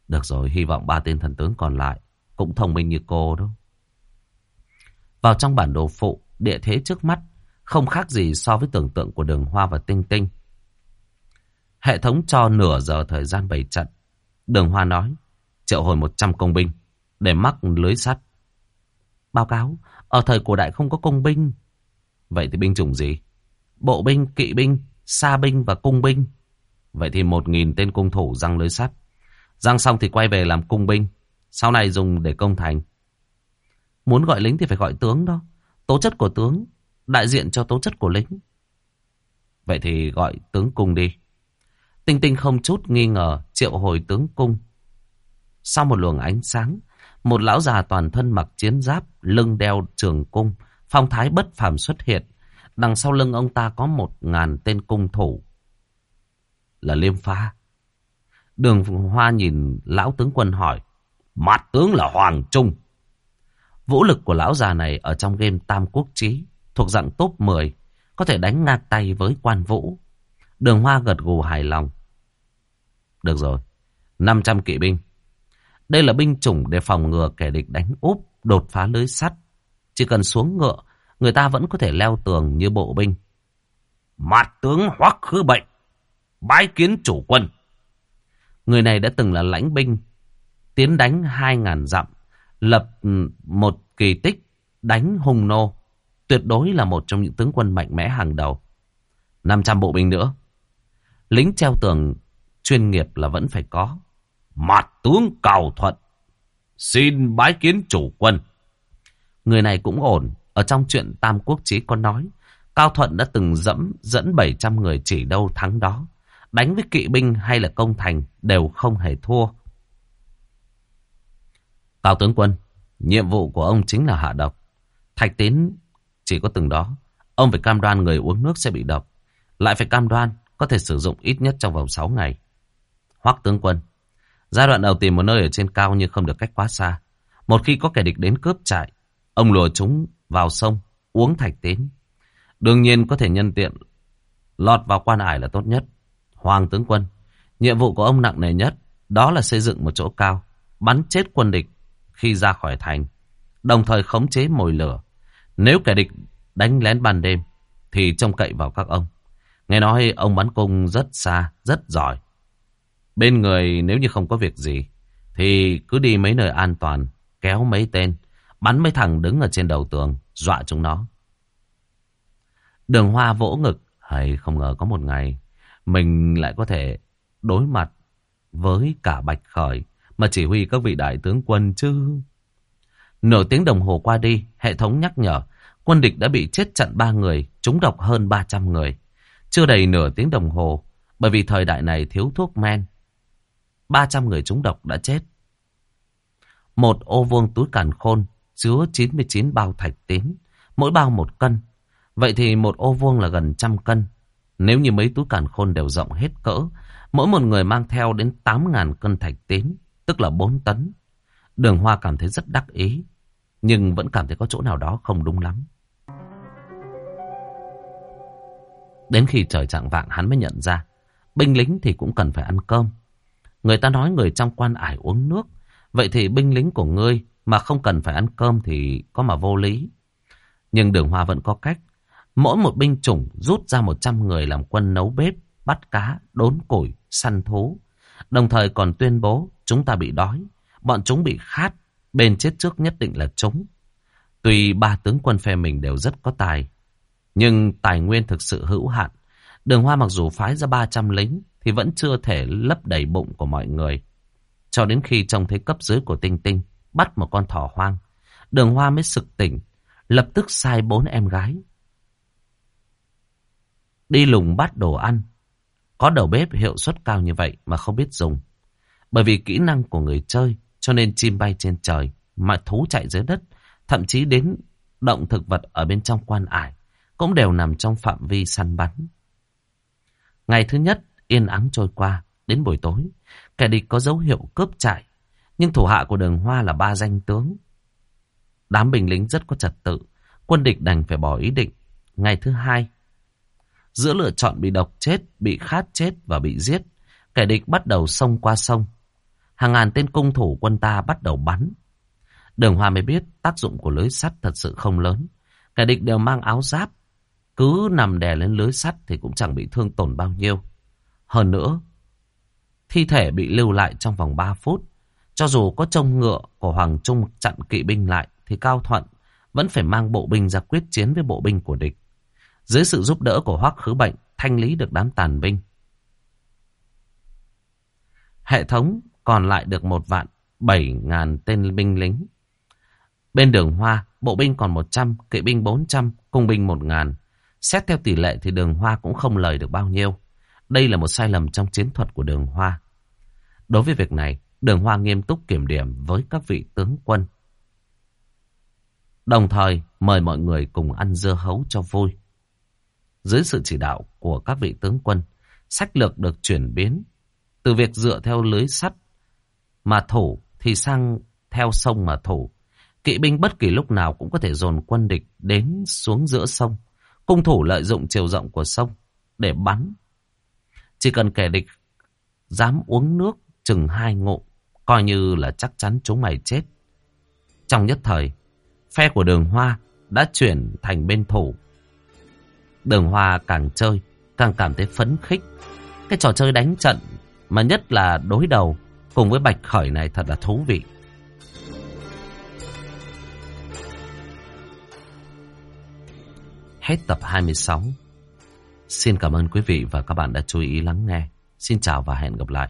[SPEAKER 1] Được rồi, hy vọng ba tên thần tướng còn lại cũng thông minh như cô đó. Vào trong bản đồ phụ, địa thế trước mắt không khác gì so với tưởng tượng của đường hoa và tinh tinh. Hệ thống cho nửa giờ thời gian bày trận. Đường hoa nói, triệu hồi 100 công binh để mắc lưới sắt. Báo cáo, ở thời cổ đại không có công binh. Vậy thì binh chủng gì? Bộ binh, kỵ binh, xa binh và cung binh. Vậy thì một nghìn tên cung thủ răng lưới sắt. Răng xong thì quay về làm cung binh. Sau này dùng để công thành. Muốn gọi lính thì phải gọi tướng đó. Tố chất của tướng đại diện cho tố chất của lính. Vậy thì gọi tướng cung đi. Tinh tinh không chút nghi ngờ triệu hồi tướng cung. Sau một luồng ánh sáng, một lão già toàn thân mặc chiến giáp, lưng đeo trường cung, phong thái bất phàm xuất hiện. Đằng sau lưng ông ta có một ngàn tên cung thủ. Là liêm pha. Đường Hoa nhìn lão tướng quân hỏi. Mặt tướng là Hoàng Trung. Vũ lực của lão già này ở trong game Tam Quốc Chí thuộc dạng top 10. Có thể đánh ngang tay với quan vũ. Đường Hoa gật gù hài lòng. Được rồi. 500 kỵ binh. Đây là binh chủng để phòng ngừa kẻ địch đánh úp, đột phá lưới sắt. Chỉ cần xuống ngựa người ta vẫn có thể leo tường như bộ binh. Mặt tướng hoắc khứ bệnh, bái kiến chủ quân. Người này đã từng là lãnh binh, tiến đánh hai ngàn dặm, lập ừ, một kỳ tích đánh hung nô. Tuyệt đối là một trong những tướng quân mạnh mẽ hàng đầu. 500 bộ binh nữa. Lính treo tường chuyên nghiệp là vẫn phải có. Mặt tướng cào thuận. Xin bái kiến chủ quân. Người này cũng ổn. Ở trong chuyện Tam Quốc Chí có nói, Cao Thuận đã từng dẫm dẫn 700 người chỉ đâu thắng đó. Đánh với kỵ binh hay là công thành đều không hề thua. Cao tướng quân, Nhiệm vụ của ông chính là hạ độc. Thạch tín chỉ có từng đó. Ông phải cam đoan người uống nước sẽ bị độc. Lại phải cam đoan có thể sử dụng ít nhất trong vòng 6 ngày. Hoắc tướng quân. Giai đoạn đầu tìm một nơi ở trên cao nhưng không được cách quá xa. Một khi có kẻ địch đến cướp trại, ông lùa chúng vào sông, uống thạch tín. Đương nhiên có thể nhân tiện lọt vào quan ải là tốt nhất. Hoàng tướng quân, nhiệm vụ của ông nặng nề nhất, đó là xây dựng một chỗ cao, bắn chết quân địch khi ra khỏi thành, đồng thời khống chế mồi lửa. Nếu kẻ địch đánh lén ban đêm, thì trông cậy vào các ông. Nghe nói ông bắn cung rất xa, rất giỏi. Bên người nếu như không có việc gì, thì cứ đi mấy nơi an toàn, kéo mấy tên, bắn mấy thằng đứng ở trên đầu tường, dọa chúng nó. Đường hoa vỗ ngực, hay không ngờ có một ngày, mình lại có thể đối mặt với cả Bạch Khởi, mà chỉ huy các vị đại tướng quân chứ. Nửa tiếng đồng hồ qua đi, hệ thống nhắc nhở, quân địch đã bị chết chặn ba người, trúng độc hơn 300 người. Chưa đầy nửa tiếng đồng hồ, bởi vì thời đại này thiếu thuốc men. 300 người trúng độc đã chết. Một ô vuông túi càn khôn chứa 99 bao thạch tín, mỗi bao một cân. Vậy thì một ô vuông là gần trăm cân. Nếu như mấy túi càn khôn đều rộng hết cỡ, mỗi một người mang theo đến 8.000 cân thạch tín, tức là 4 tấn. Đường Hoa cảm thấy rất đắc ý, nhưng vẫn cảm thấy có chỗ nào đó không đúng lắm. Đến khi trời trạng vạng hắn mới nhận ra, binh lính thì cũng cần phải ăn cơm. Người ta nói người trong quan ải uống nước, vậy thì binh lính của ngươi mà không cần phải ăn cơm thì có mà vô lý. Nhưng đường hoa vẫn có cách. Mỗi một binh chủng rút ra 100 người làm quân nấu bếp, bắt cá, đốn củi, săn thú. Đồng thời còn tuyên bố chúng ta bị đói, bọn chúng bị khát, bên chết trước nhất định là chúng. Tuy ba tướng quân phe mình đều rất có tài, nhưng tài nguyên thực sự hữu hạn. Đường Hoa mặc dù phái ra 300 lính thì vẫn chưa thể lấp đầy bụng của mọi người. Cho đến khi trông thấy cấp dưới của Tinh Tinh bắt một con thỏ hoang, đường Hoa mới sực tỉnh, lập tức sai bốn em gái. Đi lùng bắt đồ ăn. Có đầu bếp hiệu suất cao như vậy mà không biết dùng. Bởi vì kỹ năng của người chơi cho nên chim bay trên trời, mà thú chạy dưới đất, thậm chí đến động thực vật ở bên trong quan ải cũng đều nằm trong phạm vi săn bắn. Ngày thứ nhất yên ắng trôi qua, đến buổi tối, kẻ địch có dấu hiệu cướp trại, nhưng thủ hạ của đường hoa là ba danh tướng. Đám binh lính rất có trật tự, quân địch đành phải bỏ ý định. Ngày thứ hai, giữa lựa chọn bị độc chết, bị khát chết và bị giết, kẻ địch bắt đầu xông qua sông. Hàng ngàn tên cung thủ quân ta bắt đầu bắn. Đường Hoa mới biết tác dụng của lưới sắt thật sự không lớn. Kẻ địch đều mang áo giáp, cứ nằm đè lên lưới sắt thì cũng chẳng bị thương tổn bao nhiêu. Hơn nữa, thi thể bị lưu lại trong vòng 3 phút. Cho dù có trông ngựa của Hoàng Trung chặn kỵ binh lại thì Cao Thuận vẫn phải mang bộ binh ra quyết chiến với bộ binh của địch. Dưới sự giúp đỡ của Hoắc Khứ Bệnh, thanh lý được đám tàn binh. Hệ thống còn lại được một vạn bảy ngàn tên binh lính. Bên đường Hoa, bộ binh còn 100, kỵ binh 400, cung binh 1 ngàn. Xét theo tỷ lệ thì đường Hoa cũng không lời được bao nhiêu. Đây là một sai lầm trong chiến thuật của đường Hoa. Đối với việc này, đường Hoa nghiêm túc kiểm điểm với các vị tướng quân. Đồng thời mời mọi người cùng ăn dưa hấu cho vui. Dưới sự chỉ đạo của các vị tướng quân, sách lược được chuyển biến từ việc dựa theo lưới sắt mà thủ thì sang theo sông mà thủ. Kỵ binh bất kỳ lúc nào cũng có thể dồn quân địch đến xuống giữa sông. Cung thủ lợi dụng chiều rộng của sông để bắn. Chỉ cần kẻ địch dám uống nước chừng hai ngộ, coi như là chắc chắn chúng mày chết. Trong nhất thời, phe của đường hoa đã chuyển thành bên thủ. Đường hoa càng chơi, càng cảm thấy phấn khích. Cái trò chơi đánh trận mà nhất là đối đầu cùng với Bạch Khởi này thật là thú vị. Hết tập 26. Xin cảm ơn quý vị và các bạn đã chú ý lắng nghe. Xin chào và hẹn gặp lại.